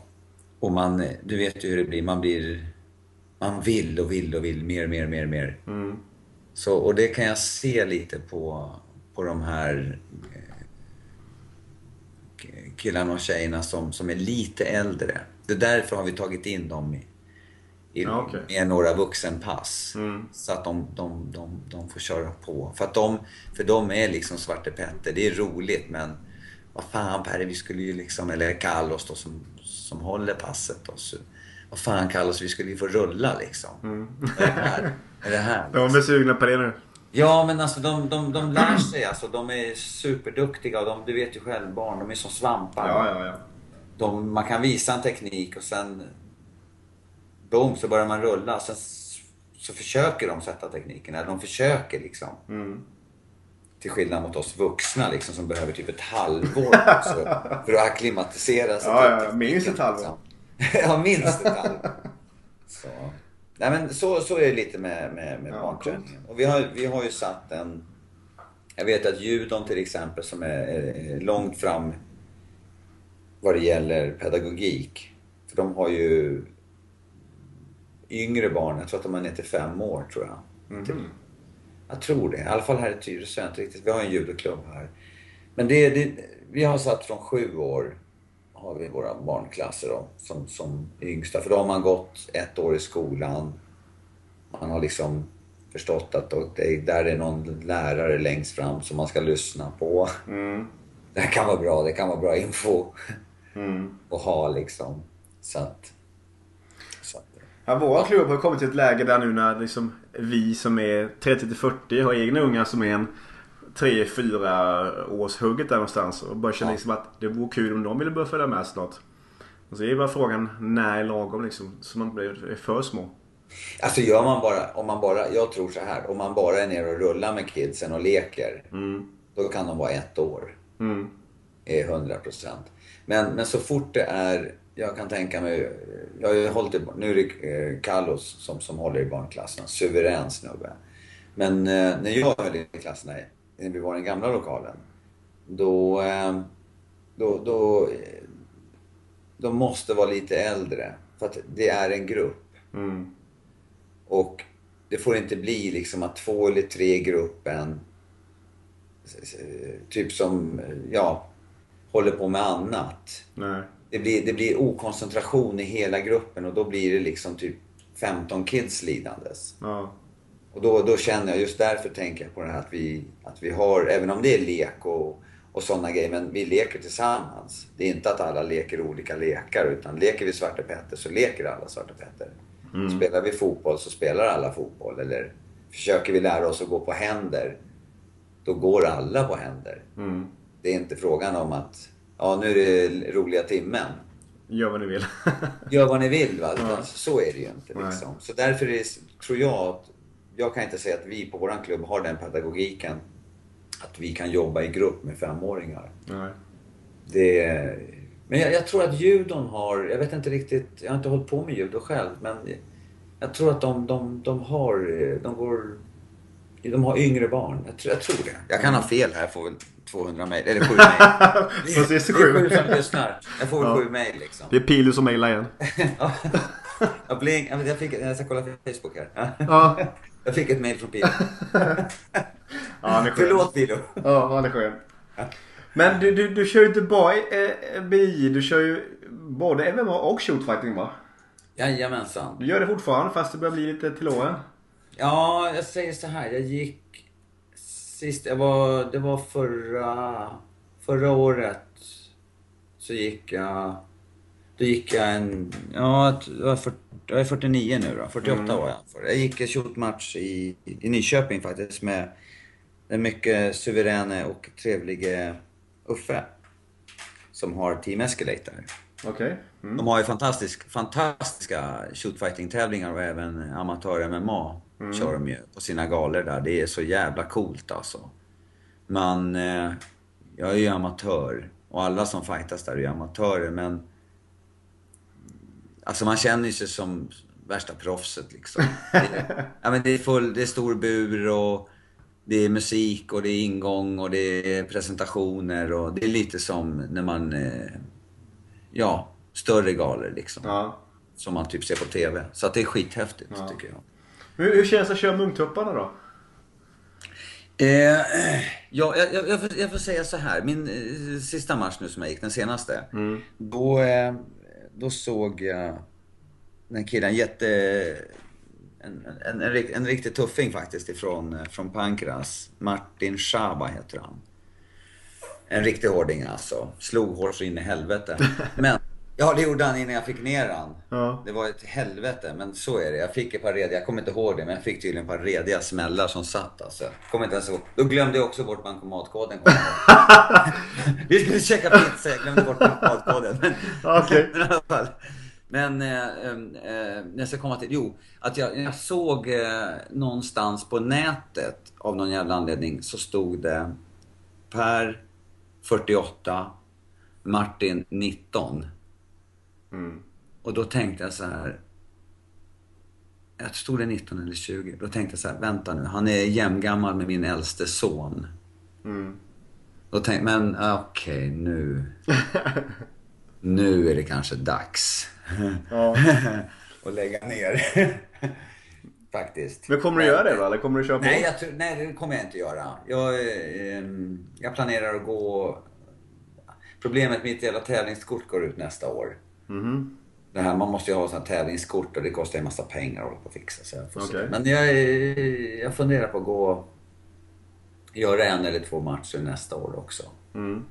Och man, du vet ju hur det blir, man blir... Man vill och vill och vill mer, mer, mer, mer. Mm. Så, och det kan jag se lite på, på de här eh, killarna och tjejerna som, som är lite äldre. Det är därför har vi tagit in dem i, i, Ja, okej. med några vuxenpass. Mm. Så att de, de, de, de får köra på. För att de, för de är liksom Svarte Petter. Det är roligt men vad fan Perre, vi skulle ju liksom, eller Carlos då som, som håller passet då. Så, vad fan Carlos, vi skulle ju få rulla liksom. Mm. Är det här? Är det här? (laughs) De är sugna på det nu. Ja, men alltså de, de, de lär sig. Alltså, de är superduktiga och de, du vet ju själv, barn, de är som svampar. Ja, ja, ja. De, man kan visa en teknik och sen... Boom, så börjar man rulla. Sen så försöker de sätta tekniken. Eller de försöker liksom. Mm. Till skillnad mot oss vuxna liksom, som behöver typ ett halvår också, (laughs) för att acklimatisera sig. Ja, ja, minst ett halvår. liksom. (laughs) ja, minst ett halvår. Så. Nej, men så, så är det lite med, med, med Ja, barnträningen. Och vi har, vi har ju satt en... Jag vet att judon till exempel som är, är långt fram vad det gäller pedagogik. För de har ju yngre barn, jag tror att de är ner till fem år tror jag. Mhm. Jag tror det. I alla fall här i Tyresö. Inte riktigt. Vi har en judoklubb här. Men det, det, vi har satt från sju år har vi våra barnklasser då, som, som yngsta. För då har man gått ett år i skolan. Man har liksom förstått att det, där är någon lärare längst fram som man ska lyssna på. Mm. Det kan vara bra, det kan vara bra info Mm. att ha liksom. Så att... Ja, våra klubb har kommit till ett läge där nu när liksom vi som är 30-40 har egna ungar som är en 3-4 års hugget där någonstans och börjar känna Ja. liksom att det vore kul om de ville börja följa med snart. Och så är bara frågan när är lagom liksom så man inte blir för små. Alltså gör man bara, om man bara, jag tror så här, om man bara är nere och rullar med kidsen och leker, Mm. då kan de vara ett år. Mm. är 100 procent. Men, men så fort det är, jag kan tänka mig, jag har ju hållit i, nu är det eh, Carlos som, som håller i barnklassen, suverän snubbe. Men eh, när jag höll i klasserna, när vi var i den gamla lokalen, då, eh, då, då, de måste vara lite äldre. För att det är en grupp. Mm. Och det får inte bli liksom att två eller tre i gruppen, typ som, ja, håller på med annat. Nej. Det blir, det blir okoncentration i hela gruppen och då blir det liksom typ 15 kids lidandes. Ja. Och då, då känner jag, just därför tänker jag på det här att vi, att vi har, även om det är lek och, och sådana grejer, men vi leker tillsammans. Det är inte att alla leker olika lekar, utan leker vi Svarte Petter så leker alla Svarte Petter. Mm. Spelar vi fotboll så spelar alla fotboll. Eller försöker vi lära oss att gå på händer, då går alla på händer. Mm. Det är inte frågan om att, ja nu är det roliga timmen. Gör vad ni vill. (laughs) Gör vad ni vill. Va? Ja. Så är det ju inte. Liksom. Så därför är, tror jag att jag kan inte säga att vi på våran klubb har den pedagogiken att vi kan jobba i grupp med femåringar. Nej. Det, men jag, jag, tror att judon har, jag vet inte riktigt, jag har inte hållit på med judo själv, men jag tror att de, de, de har, de går, de har yngre barn. Jag tror, jag tror det. Jag kan ha fel här, får väl 200 mejl, eller 7 mejl. (laughs) Precis, det är sju som lyssnar. Jag får väl ja. 7 mejl liksom. Det är Pilu som mejlar igen. (laughs) jag, bling, jag fick, jag ska kolla Facebook här. Ja. (laughs) Jag fick ett mail från Pilo. ja, han är skön. Förlåt Pilo. Ja, han är skön. Men du, du, du kör ju inte bara eh, BI, du kör ju både MMA och shootfighting va? Jajamensan. Du gör det fortfarande fast det börjar bli lite till åren? Ja, jag säger så här. Jag gick sist, jag var, det var förra, förra året. Så gick jag, då gick jag en, ja, jag är 49 nu då, 48 mm. år jag. Jag gick en shootmatch i, i Nyköping faktiskt med den mycket suveräne och trevlige Uffe. Som har Team Escalator. Okay. Mm. De har ju fantastisk, fantastiska shootfighting-tävlingar och även amatör-MMA mm. kör de ju på sina galor där. Det är så jävla coolt alltså. Man... Eh, jag är ju amatör och alla som fightas där är ju amatörer men... Alltså man känner sig som värsta proffset liksom. Det, (laughs) ja, men det, är full, det är stor bur och det är musik och det är ingång och det är presentationer och det är lite som när man... Eh, ja, större galor liksom. Ja. Som man typ ser på TV. Så att det är skithäftigt ja. tycker jag. Hur, hur känns det att köra Munktupparna då? Eh, ja, jag, jag, jag, får, jag, får, säga så här. Min eh, sista match nu som jag gick, den senaste. Mm. Då, eh, då såg jag den killen, jätte... En, en, en, en, riktig tuffing faktiskt ifrån eh, från Pankras. Martin Schaba heter han. En riktig hårding alltså. Slog hårt så in i helvete. (laughs) Men, ja det gjorde han innan jag fick ner han. Ja. Det var ett helvete, men så är det. Jag fick ett par rediga, jag kommer inte ihåg det, men jag fick tydligen ett par rediga smällar som satt alltså. Kommer inte ens ihåg. Då glömde jag också bort bankomatkoden. (laughs) Vi skulle checka pizza, jag glömde bort bankomatkoden. Men, okay. (laughs) men i alla fall. Men eh, eh, jag ska komma till, jo, att jag, jag såg eh, någonstans på nätet av någon jävla anledning så stod det Per 48, Martin 19. Mm. Och då tänkte jag så här. Jag stod det 19 eller 20. Då tänkte jag så här, vänta nu, han är jämngammal med min äldste son. Mm. Då tänkte men okej okay, nu. (laughs) nu är det kanske dags. Ja. (laughs) och lägga ner. (laughs) Faktiskt. Men kommer du göra det då, eller kommer du köra på? Nej, jag nej, det kommer jag inte göra. Jag, eh, jag planerar att gå... Problemet med mitt jävla tävlingskort går ut nästa år. Mm. Det här, man måste ju ha sådana tävlingskort och det kostar en massa pengar att hålla på och fixa. Så jag okay. Men jag, jag funderar på att gå... Göra en eller två matcher nästa år också. Mm.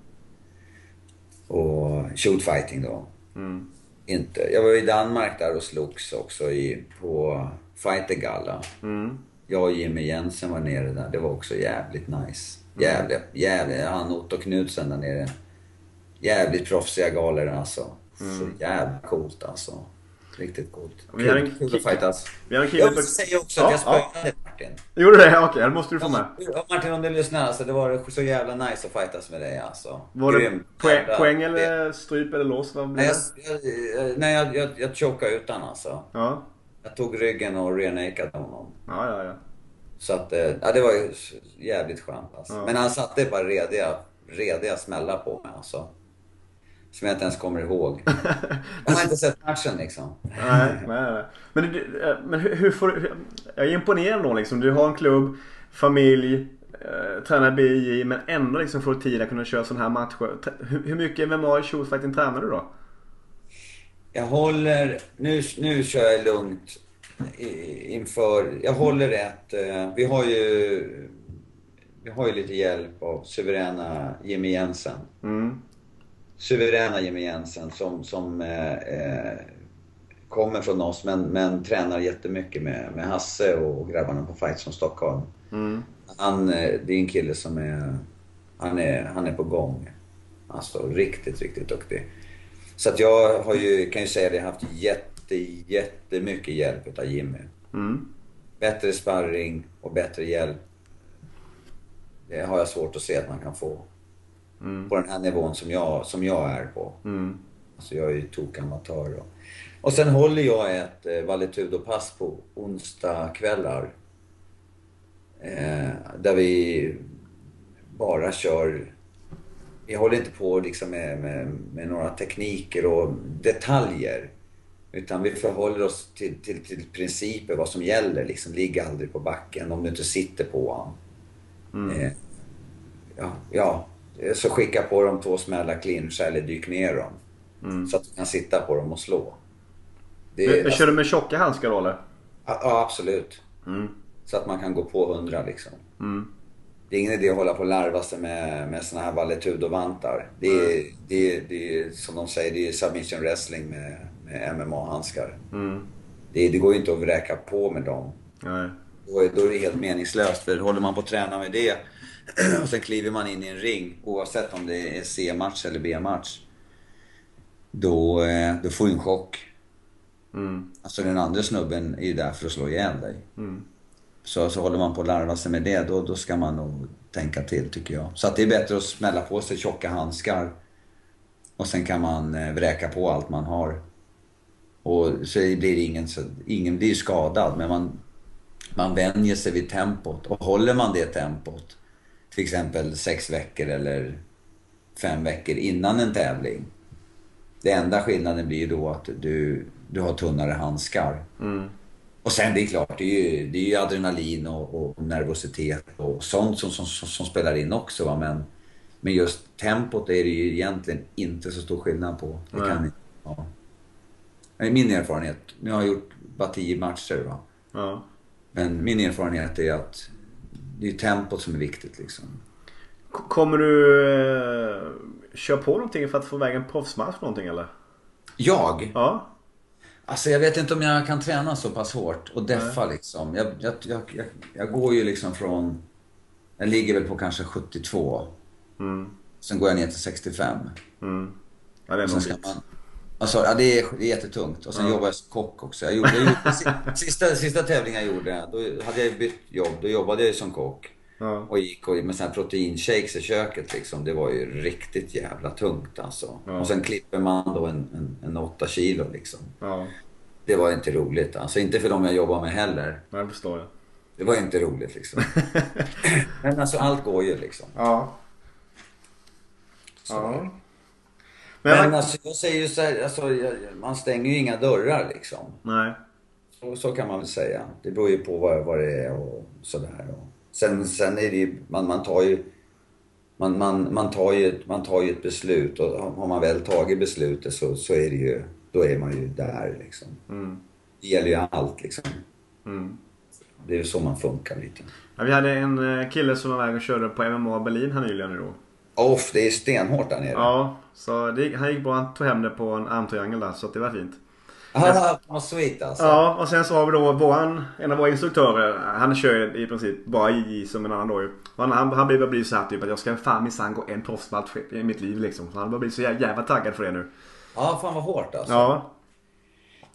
Och shootfighting då. Mm inte. Jag var i Danmark där och slogs också i, på Fightergalla. Mm. Jag och Jimmy Jensen var nere där. Det var också jävligt nice. Jävligt, jävligt. Han Otto Knudsen där nere. Jävligt proffsiga galor alltså. Mm. Så jävligt coolt alltså. Riktigt coolt. Vi har en fightas. Vi har en kille jag vill säga också att jag spöade. Martin. Gjorde du det? Okej, det måste du få med. Ja, Martin om du lyssnar alltså. Det var så jävla nice att fightas med dig alltså. Var det poäng, eller stryp eller lås? Vad nej, jag, nej, jag, jag, jag chokade utan alltså. Ja. Jag tog ryggen och renakade honom. Ja, ja, ja. Så att, eh, ja det var ju jävligt skönt alltså. Men han satte bara rediga, rediga smällar på mig alltså. Som jag inte ens kommer ihåg. (laughs) Jag har inte sett matchen liksom. Nej, nej, nej. Men, eh, men hur, hur får du... Jag är imponerad då liksom. Du har en klubb, familj, eh, tränar BJ men ändå liksom får tid att kunna köra sådana här matcher. Hur, hur mycket MMA i shootfighting tränar du då? Jag håller... Nu, nu kör jag lugnt inför... Jag håller ett... Eh, vi har ju... Vi har ju lite hjälp av suveräna Jimmy Jensen. Mm. Suveräna Jimmy Jensen som, som eh, eh, kommer från oss men, men tränar jättemycket med, med Hasse och grabbarna på Fights från Stockholm. Mm. Han, eh, det är en kille som är... Han är, han är på gång. Alltså riktigt, riktigt duktig. Så att jag har ju, kan ju säga det, haft jätte, jättemycket hjälp av Jimmy. Mm. Bättre sparring och bättre hjälp. Det har jag svårt att se att man kan få. Mm. På den här nivån som jag, som jag är på. Mm. Alltså jag är ju tokamatör. Och, och sen håller jag ett eh, Valetudo-pass på onsdagskvällar. Eh, där vi bara kör... Vi håller inte på liksom med, med, med några tekniker och detaljer. Utan vi förhåller oss till, till, till principer, vad som gäller. Liksom, ligg aldrig på backen om du inte sitter på honom. Mm. Eh, ja, ja, så skicka på dem två smällar clinch eller dyk ner dem. Mm. Så att du kan sitta på dem och slå. Det, Men, men kör du med tjocka handskar då eller? ja, absolut. Mm. Så att man kan gå på hundra liksom. Mm. Det är ingen idé att hålla på och larva sig med, med såna här valetudo-vantar. Det är, det, är, det är som de säger, det är submission wrestling med, med MMA-handskar. Mm. Det, det går ju inte att vräka på med dem. Nej. Då är, då är det helt meningslöst. För håller man på att träna med det (clears throat) och sen kliver man in i en ring, oavsett om det är C-match eller B-match. Då, eh, då får du en chock. Mm. Alltså den andra snubben är ju där för att slå ihjäl dig. Mm. Så, så håller man på att larva sig med det, då, då ska man nog tänka till tycker jag. Så att det är bättre att smälla på sig tjocka handskar. Och sen kan man eh, vräka på allt man har. Och så blir ingen, så, ingen blir skadad, men man, man vänjer sig vid tempot. Och håller man det tempot, till exempel sex veckor eller fem veckor innan en tävling. Det enda skillnaden blir ju då att du, du har tunnare handskar. Mm. Och sen det är klart, det är ju, det är ju adrenalin och, och nervositet och sånt som, som, som, spelar in också. Va? Men, men just tempot är det ju egentligen inte så stor skillnad på. Det Nej. kan, ja. Det är min erfarenhet. Nu har jag gjort bara tio matcher. Va? Ja. Men min erfarenhet är att det är tempot som är viktigt. Liksom. Kommer du eh, köra på någonting för att få iväg en proffsmatch någonting eller? Jag? Ja. Alltså jag vet inte om jag kan träna så pass hårt och deffa liksom. Jag, jag, jag, jag, går ju liksom från... Jag ligger väl på kanske 72. Mm. Sen går jag ner till 65. Mm. Ja det är Och sen ska man... Alltså, ja, det, är, det är jättetungt. Och sen Ja. jobbar jag som kock också. Jag gjorde, jag gjorde, (laughs) si- sista, sista tävlingen jag gjorde, då hade jag bytt jobb. Då jobbade jag som kock. Ja. Och gick och, med såna här proteinshakes i köket liksom. Det var ju riktigt jävla tungt alltså. Ja. Och sen klipper man då en, en, en 8 kilo liksom. Det var inte roligt alltså. Inte för de jag jobbar med heller. Ja, Det förstår jag. Det var inte roligt liksom. (laughs) Men alltså allt går ju liksom. Ja. Så. Ja. Men, Men, alltså jag säger ju så här, alltså, man stänger ju inga dörrar liksom. Nej. Så, så kan man väl säga. Det beror ju på vad, vad det är och sådär. Och sen, sen är det ju, man, man tar ju man, man, man, tar ju, ett- man tar ju ett beslut och har man väl tagit beslutet så, så är det ju, då är man ju där liksom. Mm. Det gäller ju allt liksom. Mm. Det är ju så man funkar lite. Ja, vi hade en eh, kille som var iväg och körde på MMA Berlin här nyligen nu då. Off, det är stenhårt där nere. Ja, så det, han gick bra. Han tog hem det på en armtriangel där så att det var fint. Ah, vad sweet alltså. Ja, och sen så har vi då våran, en av våra instruktörer. Han kör i princip bara JJ som en annan då ju. Han, han, han blir, blir så här typ att jag ska fan minsann gå en proffsmatch i mitt liv liksom. Så han börjar bli så jä- jävla taggad för det nu. Ja, fan vad hårt alltså. Ja.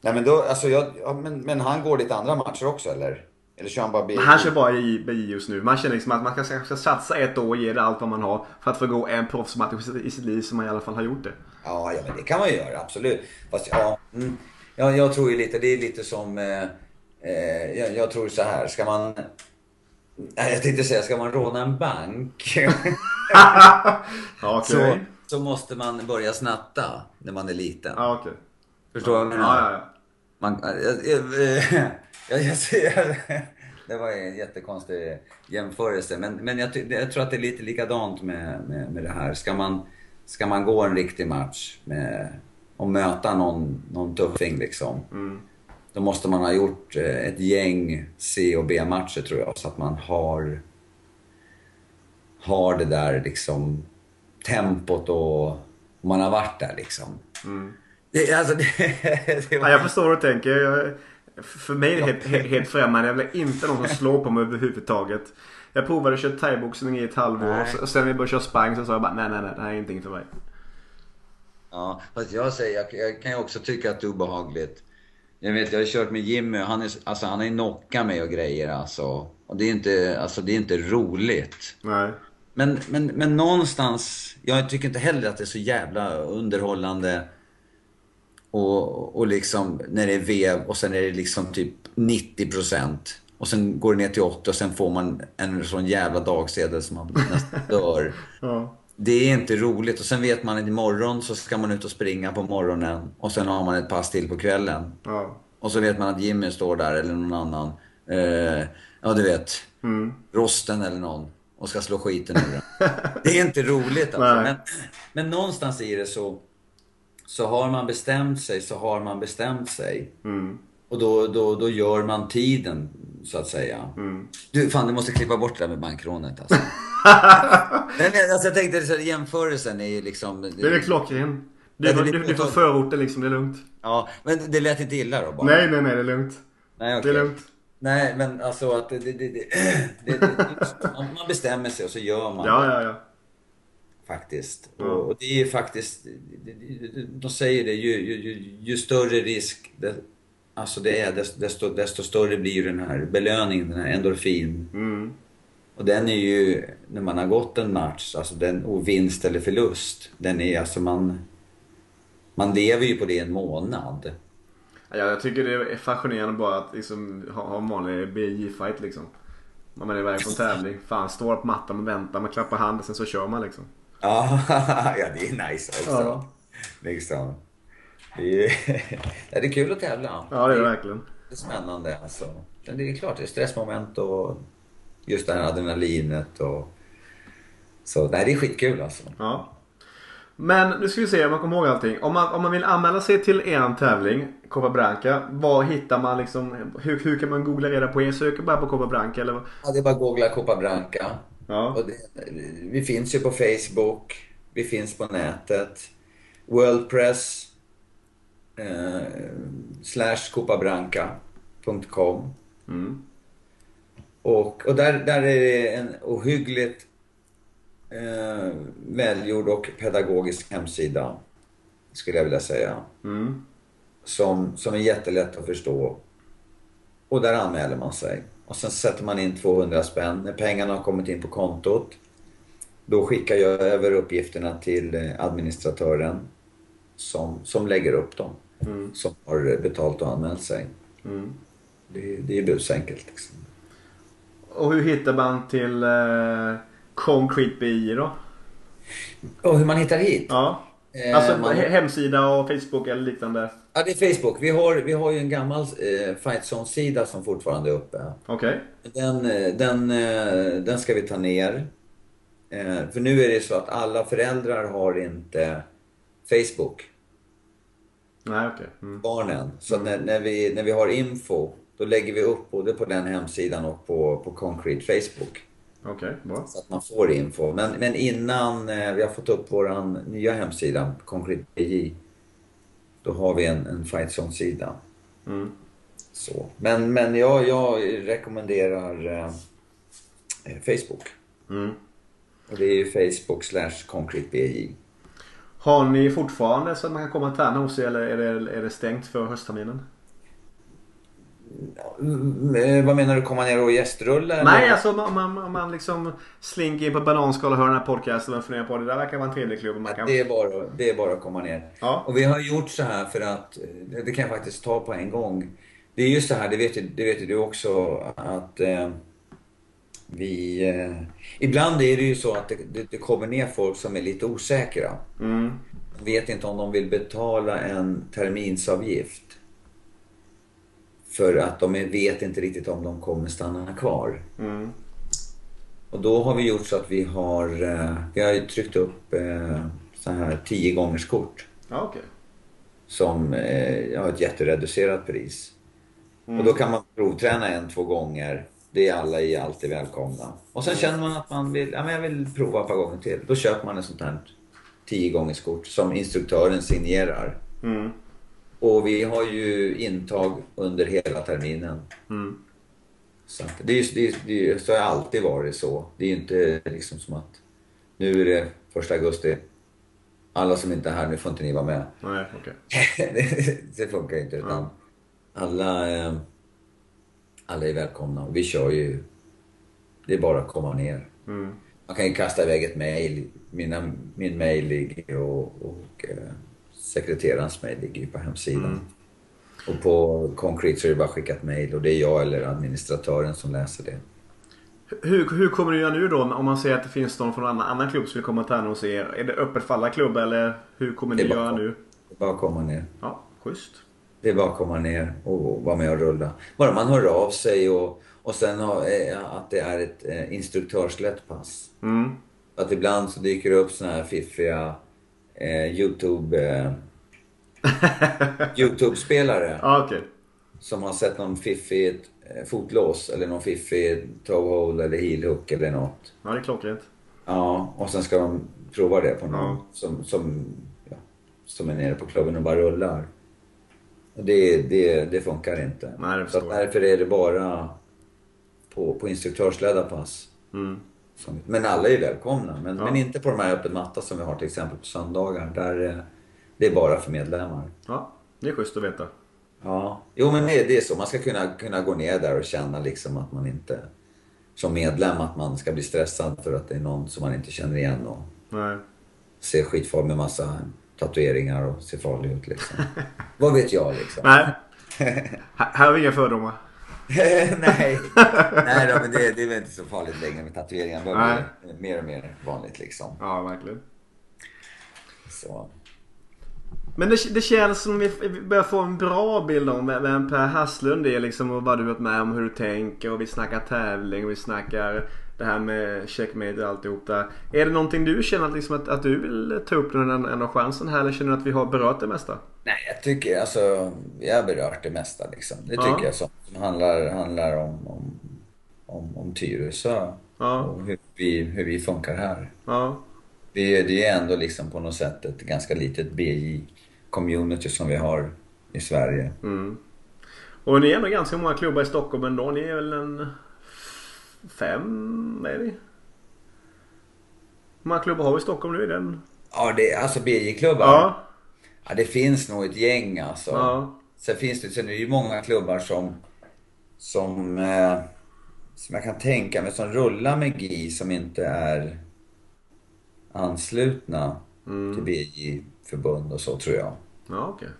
Nej men då, alltså jag, ja, men, men han går lite andra matcher också eller? Eller kör han bara BJ? Han kör bara JJ just nu. Man känner liksom att man ska, ska satsa ett år och ge det allt vad man har. För att få gå en proffsmatch i sitt- liv som man i alla fall har gjort det. Ja, ja men det kan man ju göra, absolut. Fast ja, mm, ja jag tror ju lite, det är lite som... Eh, eh, jag, jag tror så här, ska man... Jag tänkte säga, ska man råna en bank? (laughs) Okej. så, så måste man börja snatta när man är liten. Ja, okej. Förstår du vad jag menar? Ja, ja, jag, ser, (laughs) det var en jättekonstig jämförelse. Men, men jag, jag tror att det är lite likadant med, med, med det här. Ska man, ska man gå en riktig match med, och möta någon, någon tuffing liksom. Mm. då måste man ha gjort eh, ett gäng C och B-matcher tror jag. Så att man har, har det där liksom tempot och man har varit där liksom. Mm. Det, alltså, (laughs) det, det var... Ja, jag förstår hur du tänker. Jag, för mig är det helt, helt, helt främmande. Jag vill inte någon som (laughs) slår på mig överhuvudtaget. Jag provade att köra thaiboxning i ett halvår och sen när jag började köra sparring så sa jag bara nej, nej, nej, det här är ingenting för mig. Ja, fast jag säger, jag, jag kan ju också tycka att det är obehagligt. Jag vet, jag har kört med Jimmy och han är, alltså han är knockat mig och grejer alltså. Och det är inte, alltså det är inte roligt. Nej. Men, men, men någonstans, jag tycker inte heller att det är så jävla underhållande. Och, och liksom när det är vev och sen är det liksom typ 90% och sen går det ner till 80 och sen får man en sån jävla dagsedel som man nästan (laughs) dör. Ja. Det är inte roligt och sen vet man att imorgon så ska man ut och springa på morgonen och sen har man ett pass till på kvällen. Ja. Och så vet man att Jimmy står där eller någon annan. Eh, ja, du vet. Mm. Rosten eller någon. Och ska slå skiten ur den. (laughs) Det är inte roligt alltså. Men, men någonstans i det så, så har man bestämt sig, så har man bestämt sig. Mm. Och då, då, då gör man tiden, så att säga. Mm. Du, fan du måste klippa bort det där med bankrånet alltså. (laughs) Nej, men, alltså jag tänkte så här, jämförelsen är ju liksom... Det är väl klockren. Du, Ja, det är du, du får förorten liksom, det är lugnt. Ja, men det lät inte illa då bara? Nej, nej, nej, det är lugnt. Nej, Det okej. är lugnt. Nej, men alltså att det, det, det, det, det, det man, bestämmer sig och så gör man Ja, det ja, ja. Faktiskt. Ja. Och, och det är faktiskt, de säger det, ju, ju, ju, större risk det, alltså det är, desto, desto, större blir den här belöningen, den här endorfin. Mm. Och den är ju, när man har gått en match, alltså den, och vinst eller förlust, den är alltså man, man lever ju på det en månad. Ja, jag tycker det är fascinerande bara att liksom ha, ha en vanlig BJ-fight liksom. Man är iväg på en tävling. Fan, står på mattan och väntar, man klappar handen, sen så kör man liksom. Ja, (laughs) ja det är nice också. Ja. Liksom. Det är, (laughs) det är kul att tävla. Ja, det är det verkligen. Det är spännande alltså. Men det är klart, det är stressmoment och just det här adrenalinet och... Så nej, det är skitkul alltså. Ja. Men nu ska vi se om man kommer ihåg allting. Om man, om man vill anmäla sig till en tävling, Copa Branca. Var hittar man liksom, hur, hur kan man googla reda på er? Söker bara på Copa Branca eller? vad? Ja, det är bara att googla Copa Branca. Ja. Det, vi finns ju på Facebook. Vi finns på nätet. Worldpress eh, slash copabranca.com Mm. Och, och där, där är det en ohyggligt eh, välgjord och pedagogisk hemsida, skulle jag vilja säga. Mm. Som, som är jättelätt att förstå. Och där anmäler man sig. Och sen sätter man in 200 spänn. När pengarna har kommit in på kontot, då skickar jag över uppgifterna till eh, administratören som, som lägger upp dem. Mm. Som har betalt och anmält sig. Mm. Det, det är busenkelt liksom. Och hur hittar man till eh, Concrete BI då? Och hur man hittar hit? Ja. Eh, Alltså man- he- hemsida och Facebook eller liknande. Ja, det är Facebook. Vi har, vi har ju en gammal eh, Fightzone-sida som fortfarande är uppe. Okej. Den, eh, den, eh, den ska vi ta ner. Eh, för nu är det så att alla föräldrar har inte Facebook, Nej, okej. Mm. barnen. Så när, när, vi, när vi har info, då lägger vi upp både på den hemsidan och på, på Concrete Facebook. Okej, bra. Så att man får info. Men, men innan eh, vi har fått upp vår nya hemsida, Concrete BJ, då har vi en, en Fightzone-sida. Mm. Så. Men, men jag, jag rekommenderar eh, Facebook. Mm. Och det är ju Facebook slash BJ. Har ni fortfarande så att man kan komma och träna hos er eller är det, är det stängt för höstterminen? Eh, vad menar du, komma ner och gästrulla? eller? Nej, alltså man, man, man liksom slinker in på bananskal och hör den här podcasten och funderar på det där verkar vara en trevlig klubb. Man kan... Det är, bara, det är bara att komma ner. Ja. Och vi har gjort så här för att, eh, det det kan jag faktiskt ta på en gång. Det är just så här, det vet ju, det vet ju du också, att eh, vi... Eh, ibland är det ju så att det, det, det kommer ner folk som är lite osäkra. Mm. Vet inte om de vill betala en terminsavgift. För att de vet inte riktigt om de kommer stanna kvar. Mm. Och då har vi gjort så att vi har, eh, vi har tryckt upp eh, så här 10 gångers kort Ja, okej. som eh, har ett jättereducerat pris. Mm. Och då kan man provträna en, två gånger. Det är alla är alltid välkomna. Och sen känner man att man vill, ja men jag vill prova ett par gånger till. Då köper man ett sånt här 10 gångers kort som instruktören signerar. Mm. Och vi har ju intag under hela terminen. Mm. Så, det är, det, är, det är, så har det alltid varit så. Det är inte liksom som att nu är det första augusti. Alla som inte är här, nu får inte ni vara med. Nej, okay. (laughs) det, det funkar inte. Utan ja. alla, eh, alla är välkomna. Vi kör ju... Det är bara att komma ner. Mm. Man kan ju kasta iväg ett mejl. Min mejl ligger och, och eh, sekreterarens mejl ligger ju på hemsidan. Mm. Och på Concrete så är det bara att skicka ett mejl och det är jag eller administratören som läser det. Hur, hur kommer du göra nu då om man säger att det finns någon från en annan, annan klubb som vill komma och träna hos er? Är det öppet för alla klubbar eller hur kommer ni göra nu? Det är bara att komma ner. Ja, schysst. Det är bara att komma ner och vara med och rulla. Bara man hör av sig och, och sen ha, eh, att det är ett eh, instruktörslätt pass. Mm. Att ibland så dyker det upp såna här fiffiga eh, Youtube... Eh, (laughs) Youtube-spelare. Ah, okay. Som har sett någon fiffig eh, fotlås eller någon fiffig toehold eller heelhook eller något. Ja, det är klockrent. Ja, och sen ska de prova det på någon ja. som, som, ja, som är nere på klubben och bara rullar. Och det, det, det funkar inte. Nej, det Så därför är det bara på, på instruktörsledda pass. Mm. Men alla är välkomna. Men, ja. men inte på de här öppen matta som vi har till exempel på söndagar. Där eh, det är bara för medlemmar. Ja, det är schysst att veta. Ja, jo men det är så. Man ska kunna, kunna gå ner där och känna liksom att man inte som medlem att man ska bli stressad för att det är någon som man inte känner igen och Nej. ser skitfarlig med massa tatueringar och ser farlig ut liksom. (laughs) Vad vet jag liksom? Nej. Här har vi inga fördomar. (laughs) Nej, Nej då, men det, det är väl inte så farligt längre med tatueringar. Det blir mer och mer vanligt liksom. Ja, verkligen. Så. Men det, det känns som vi, vi börjar få en bra bild om vem Per Hasslund är liksom och vad du varit med om, hur du tänker och vi snackar tävling och vi snackar det här med checkmate och alltihop där. Är det någonting du känner att, liksom att, att du vill ta upp när du chansen här eller känner du att vi har berört det mesta? Nej, jag tycker alltså, vi har berört det mesta liksom. Det tycker ja. jag som, som handlar, handlar om, om, om, om Tyresö ja. och hur vi, hur vi funkar här. Ja. Det, det är ändå liksom på något sätt ett ganska litet BJ-community som vi har i Sverige. Mm. Och ni är ändå ganska många klubbar i Stockholm ändå. Ni är väl en fem, är det? Hur många klubbar har vi i Stockholm nu? i Den? Ja, det, alltså BJ-klubbar? Ja. ja. det finns nog ett gäng alltså. Ja. Sen finns det, sen är det ju många klubbar som, som, eh, som jag kan tänka mig, som rullar med GI som inte är anslutna mm. till BJ-förbund och så tror jag. Ja, okej. Okay.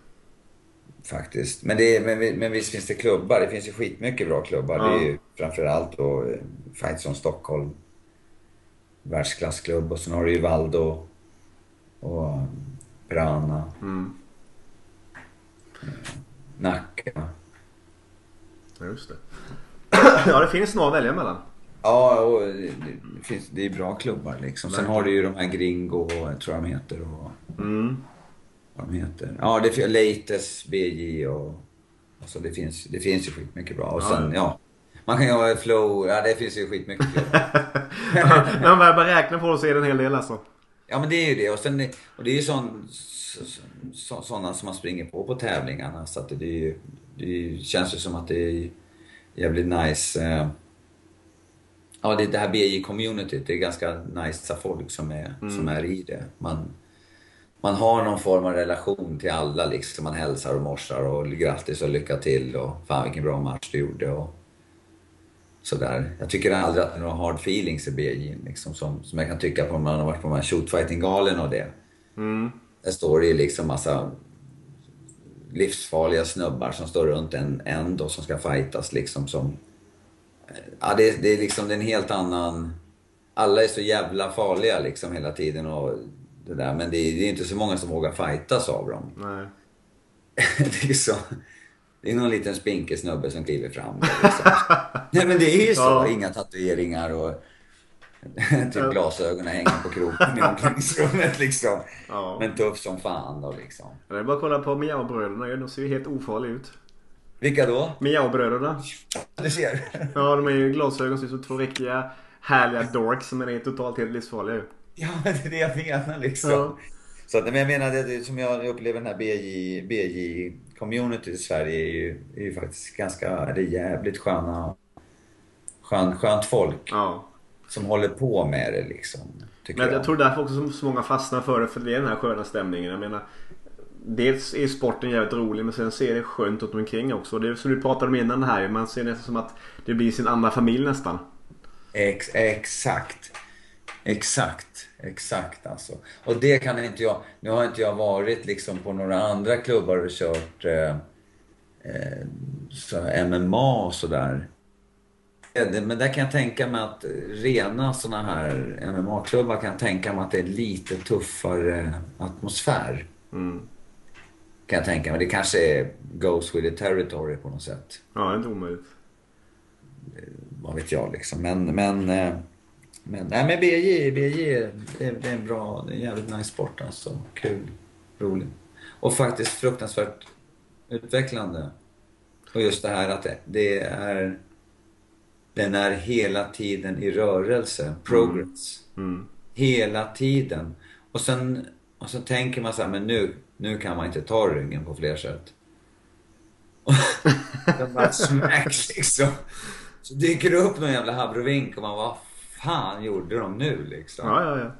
Faktiskt. Men, det men, men visst finns det klubbar. Det finns ju skitmycket bra klubbar. Ja. Det är ju framförallt då eh, Fightson Stockholm. Världsklassklubb. Och sen har du ju Valdo och Prana. Mm. Nacka. Ja, just det. (clears throat) ja, det finns några att välja mellan. Ja, och det, finns, det är bra klubbar liksom. Sen har du ju de här Gringo, tror jag de heter. Och, mm vad de heter. Ja, det finns Leites, BJ och... Alltså det finns, det finns ju skitmycket bra. Och sen, ja. ja man kan ju ha flow, ja det finns ju skitmycket (laughs) När man börjar räkna på det så är det en hel del alltså. Ja men det är ju det. Och, sen, och det är ju sån, så, sådana som man springer på på tävlingarna. Så att det, är ju, det känns ju som att det är jävligt nice. Eh, ja, det, det här BJ-communityt, det är ganska nice folk som är, mm. som är i det. Man, man har någon form av relation till alla liksom. Man hälsar och morsar och grattis och lycka till och fan vilken bra match du gjorde och sådär. Jag tycker aldrig att det är några hard feelings i BJ liksom som, som jag kan tycka på om man har varit på de här shootfighting-galen och det. Mm. Där står det ju liksom massa livsfarliga snubbar som står runt en och som ska fightas liksom som... Ja, det, det är liksom det är en helt annan... Alla är så jävla farliga liksom hela tiden och det där. Men det är, det är inte så många som vågar fightas av dem. Nej. (laughs) det är så... Det är någon liten spinkig snubbe som kliver fram. Liksom. (laughs) Nej men det är ju så. Ja. Inga tatueringar och (laughs) typ glasögonen hänger på kroken i omklädningsrummet liksom. Ja. Men tuff som fan då liksom. Det är bara att kolla på Miao-bröderna. De ser ju helt ofarliga ut. Vilka då? Miao-bröderna. Du ser. Ja, de är ju glasögon som två riktiga härliga dorks som är totalt helt livsfarliga ju. Ja, det är det jag menar liksom. Ja. Så att, men jag menar, det, som jag upplever den här BJ, BJ-community i Sverige är ju, är ju faktiskt ganska, det är jävligt sköna, skön, skönt folk Ja. som håller på med det liksom. Men jag. jag tror därför också så- så många fastnar för det. För det är den här sköna stämningen. Jag menar. Dels är sporten jävligt rolig men sen ser det skönt åt omkring också. Det är som du pratade om innan här. Man ser nästan som att det blir sin andra familj nästan. Ex, exakt. Exakt. Exakt alltså. Och det kan inte jag... Nu har inte jag varit liksom på några andra klubbar och kört eh, eh, så MMA och sådär. Eh, Men där kan jag tänka mig att rena såna här MMA-klubbar kan jag tänka mig att det är lite tuffare atmosfär. Kan jag tänka mig. Det kanske är goes with the territory på något sätt Ja, det är inte omöjligt. vad vet jag liksom. Men, men, eh, men, nej men BJ, BJ det är, det är en bra, det är en jävligt nice sport alltså. Kul, rolig. Och faktiskt fruktansvärt utvecklande. Och just det här att det, det är, den är hela tiden i rörelse, progress. Mm. Hela tiden. Och sen, och så tänker man så här, men nu, nu kan man inte ta ryggen på fler sätt. (laughs) Den bara smacks liksom. Så dyker det upp någon jävla habrovink och man vad fan gjorde de nu liksom? Ja, ja, ja.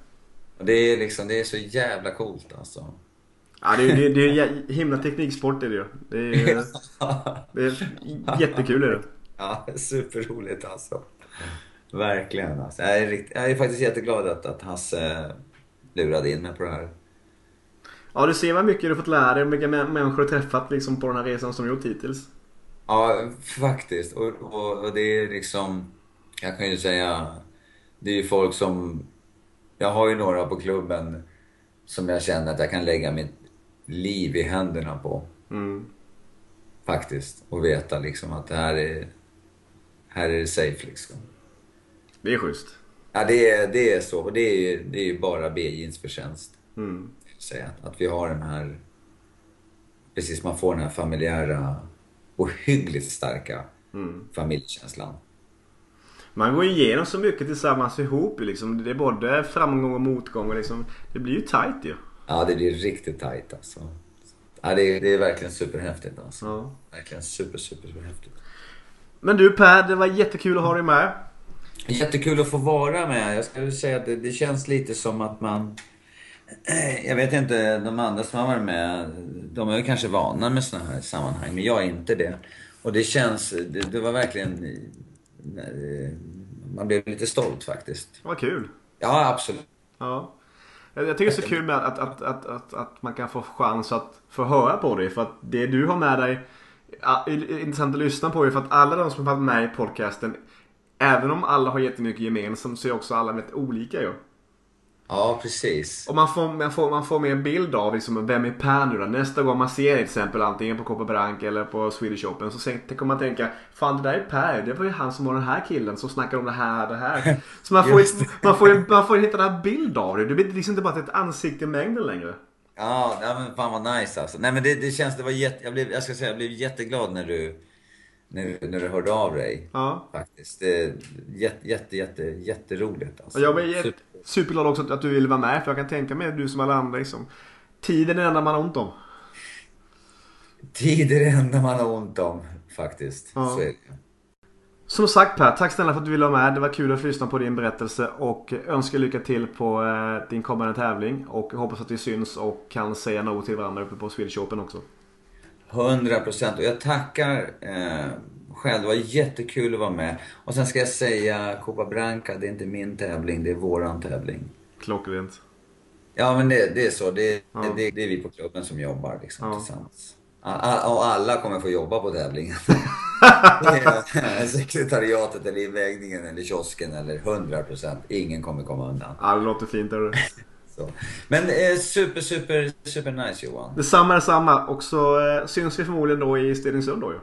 Och det är liksom, det är så jävla coolt alltså. Ja, det är, det är, det är himla tekniksport är det ju. Det är, det är jättekul är det. Ja, superroligt alltså. Verkligen alltså. Jag är, rikt, jag är faktiskt jätteglad att, att Hasse lurade in mig på det här. Ja, du ser vad mycket du fått lära dig och vilka mä- människor du träffat liksom på den här resan som du gjort hittills. Ja, faktiskt. Och, och, och det är liksom... Jag kan ju säga... Det är ju folk som... Jag har ju några på klubben som jag känner att jag kan lägga mitt liv i händerna på. Mm. Faktiskt. Och veta liksom att det här är... Här är det safe liksom. Det är schysst. Ja, det är, det är så. Och det är ju det är bara BJ's förtjänst. Mm. Säga. Att vi har den här... Precis, man får den här familjära, ohyggligt starka Mm. familjekänslan. Man går igenom så mycket tillsammans ihop liksom. Det är både framgång och motgång och liksom. Det blir ju tight ju. Ja, det blir riktigt tajt alltså. Ja, det, är, det är verkligen superhäftigt alltså. Ja. Verkligen super, super, super häftigt. Men du Per, det var jättekul att ha dig med. Jättekul att få vara med. Jag skulle säga att det, det känns lite som att man... (clears throat) Jag vet inte, de andra som har varit med, de är kanske vana med såna här sammanhang, men jag är inte det. Och det känns, det, det var verkligen... eh, Man blev lite stolt faktiskt. Var kul. Ja, absolut. Ja. Jag tycker det är så kul med att, att, att, att, att man kan få chans att få höra på dig. För att det du har med dig är intressant att lyssna på. För att alla de som har varit med i podcasten, även om alla har jättemycket gemensamt så är också alla väldigt olika ju. Ja, precis. Och man får, man får, man får mer en bild av liksom, vem är Per nu då? Nästa gång man ser till exempel antingen på Copper Brank eller på Swedish Open så kommer man tänka Fan det där är Per. Det var ju han som var den här killen som snackade om det här det här. Så man får, ju, Just man får, man får hitta en bild av det. Det blir liksom inte bara ett ansikte i mängden längre. Ja, ja men fan vad nice alltså. Nej men det, det känns, det var jätte, jag blev, jag ska säga, jag blev jätteglad när du, när, när du hörde av dig. Ja. Faktiskt. Det är jätte, jätte, jätte, jätteroligt alltså. Jag är jätte-. Superglad också att- du ville vara med. För jag kan tänka mig du som alla andra liksom. Tiden är det enda man har ont om. Tid är det enda man har ont om, faktiskt. Ja. Som sagt Per, tack snälla för att du ville vara med. Det var kul att lyssna på din berättelse och önskar lycka till på eh, din kommande tävling. Och hoppas att vi syns och kan säga något till varandra uppe på Swedish Open också. 100 procent. Och jag tackar eh, själv. Det var jättekul att vara med. Och sen ska jag säga, Copa Branca, det är inte min tävling, det är våran tävling. Klockrent. Ja, men det, det är så. Det, Ja. det, det är vi på klubben som jobbar liksom, Ja. tillsammans. Och alla kommer få jobba på tävlingen. (laughs) (laughs) Sekretariatet eller invägningen eller kiosken eller 100%. Ingen kommer komma undan. Ja, det låter fint. Hörru. (laughs) Så. Men eh, super, super, super nice Johan. Detsamma, detsamma. Och så eh, syns vi förmodligen då i Stenungsund då ju. Eh,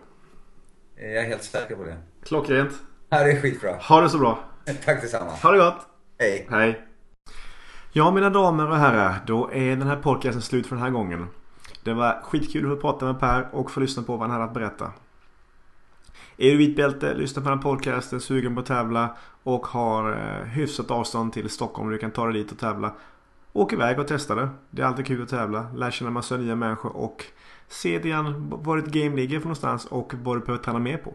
Jag är helt säker på det. Klockrent. Det här är skitbra. Ha det så bra. (laughs) Tack detsamma. Ha det gott. Hej. Hej. Ja, mina damer och herrar. Då är den här podcasten slut för den här gången. Det var skitkul att få prata med Per och få lyssna på vad han hade att berätta. Är du vitbälte, lyssna på den här podcasten, sugen på att tävla och har eh, hyfsat avstånd till Stockholm du kan ta dig dit och tävla. Åk iväg och testa det. Det är alltid kul att tävla. Lär känna massa nya människor och se lite grann var ditt game ligger för någonstans och vad du behöver träna mer på.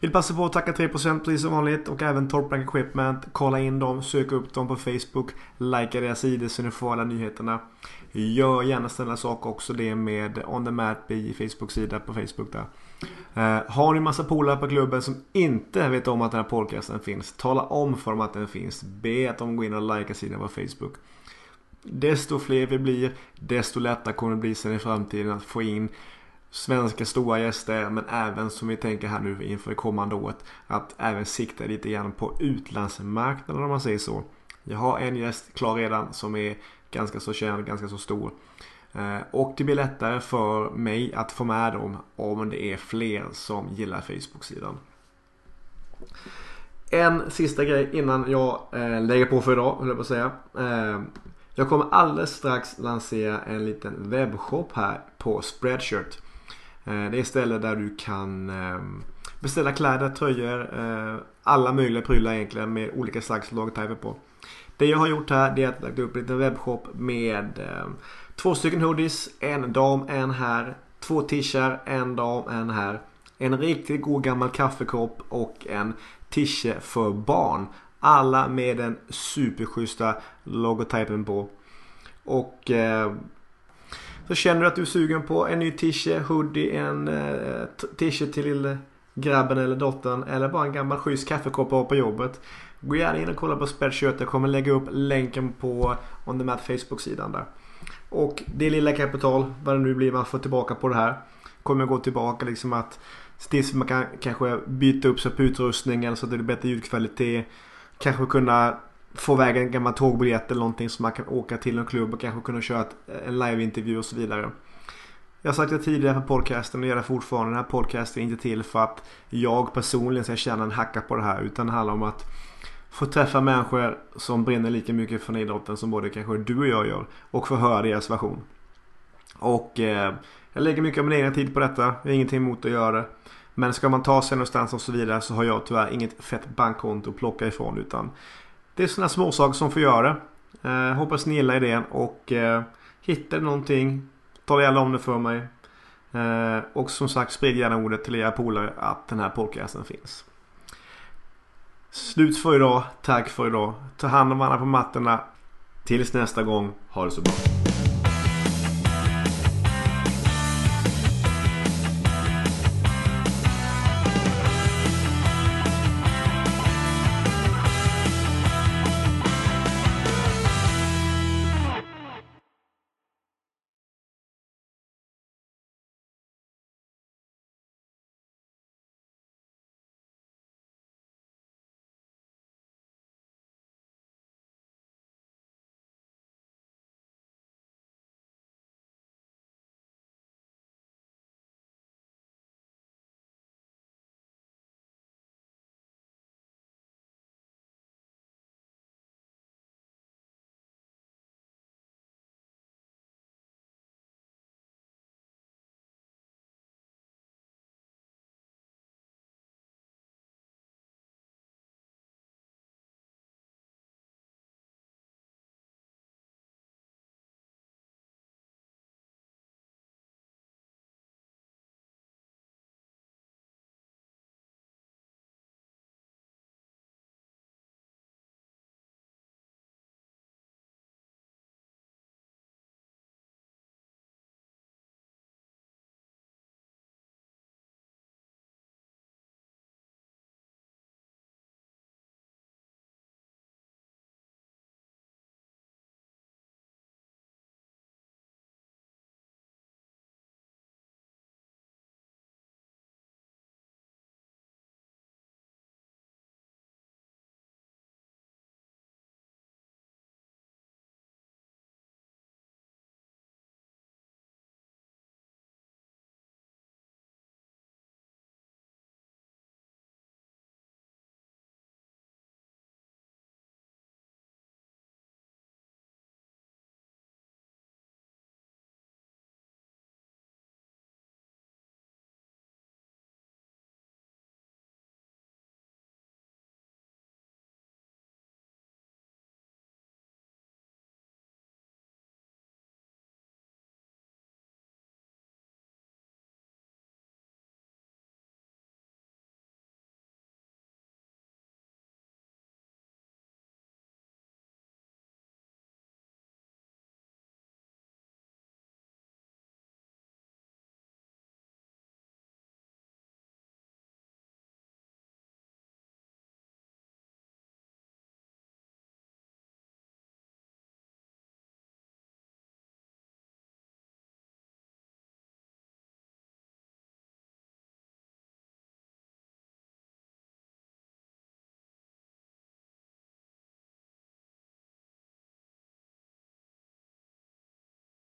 Vill passa på att tacka 3% precis som vanligt och även Torprank Equipment. Kolla in dem, sök upp dem på Facebook, likea deras sidor så ni får alla nyheterna. Gör gärna snälla saker också det med On The Map i Facebook-sida på Facebook där. Eh, har ni massa polare på klubben som inte vet om att den här podcasten finns. Tala om för dem att den finns. Be att de går in och likea sidan på Facebook. Desto fler vi blir, desto lättare kommer det bli sen i framtiden att få in svenska stora gäster men även som vi tänker här nu inför det kommande året att även sikta lite grann på utlandsmarknaden om man säger så. Jag har en gäst klar redan som är ganska så känd, ganska så stor. Eh, och det blir lättare för mig att få med dem om det är fler som gillar Facebook-sidan. En sista grej innan jag eh, lägger på för idag, höll jag på att säga. Eh, jag kommer alldeles strax lansera en liten webbshop här på Spreadshirt. Eh, det är ställen där du kan ehm, beställa kläder, tröjor, eh, alla möjliga prylar egentligen med olika slags logotyper på. Det jag har gjort här är att lägga upp en liten webbshop med ehm, två stycken hoodies, en dam, en här, två t-shirts, en dam, en här. En riktigt god gammal kaffekopp och en t-shirt för barn. Alla med den superschyssta logotypen på. Och eh, så känner du att du är sugen på en ny t-shirt, hoodie, en eh, t-shirt till grabben eller dottern eller bara en gammal schysst kaffekopp på jobbet. Gå gärna in och kolla på Spreadshirt. Jag kommer lägga upp länken på On The Mat Facebook-sidan där. Och det lilla kapital, vad det nu blir man får tillbaka på det här. Kommer gå tillbaka liksom att tills man kan kanske byta upp sig på utrustningen så att det blir bättre ljudkvalitet. Kanske kunna få iväg en gammal tågbiljett eller någonting så man kan åka till en klubb och kanske kunna köra en liveintervju och så vidare. Jag har sagt det tidigare på podcasten och gör det fortfarande. Den här podcasten är inte till för att jag personligen ska känna en hacka på det här. Utan det handlar om att få träffa människor som brinner lika mycket för idrotten som både kanske du och jag gör. Och få höra deras version. Och eh, jag lägger mycket av min egen tid på detta. Jag har ingenting emot att göra det. Men ska man ta sig någonstans och så vidare så har jag tyvärr inget fett bankkonto att plocka ifrån. Utan det är sådana småsaker som får göra. Eh, hoppas ni gillar idén och eh, hittar ni någonting Tala gärna om det för mig. Eh, och som sagt sprid gärna ordet till era polare att den här podcasten finns. Slut för idag. Tack för idag. Ta hand om varandra på mattorna. Tills nästa gång. Ha det så bra.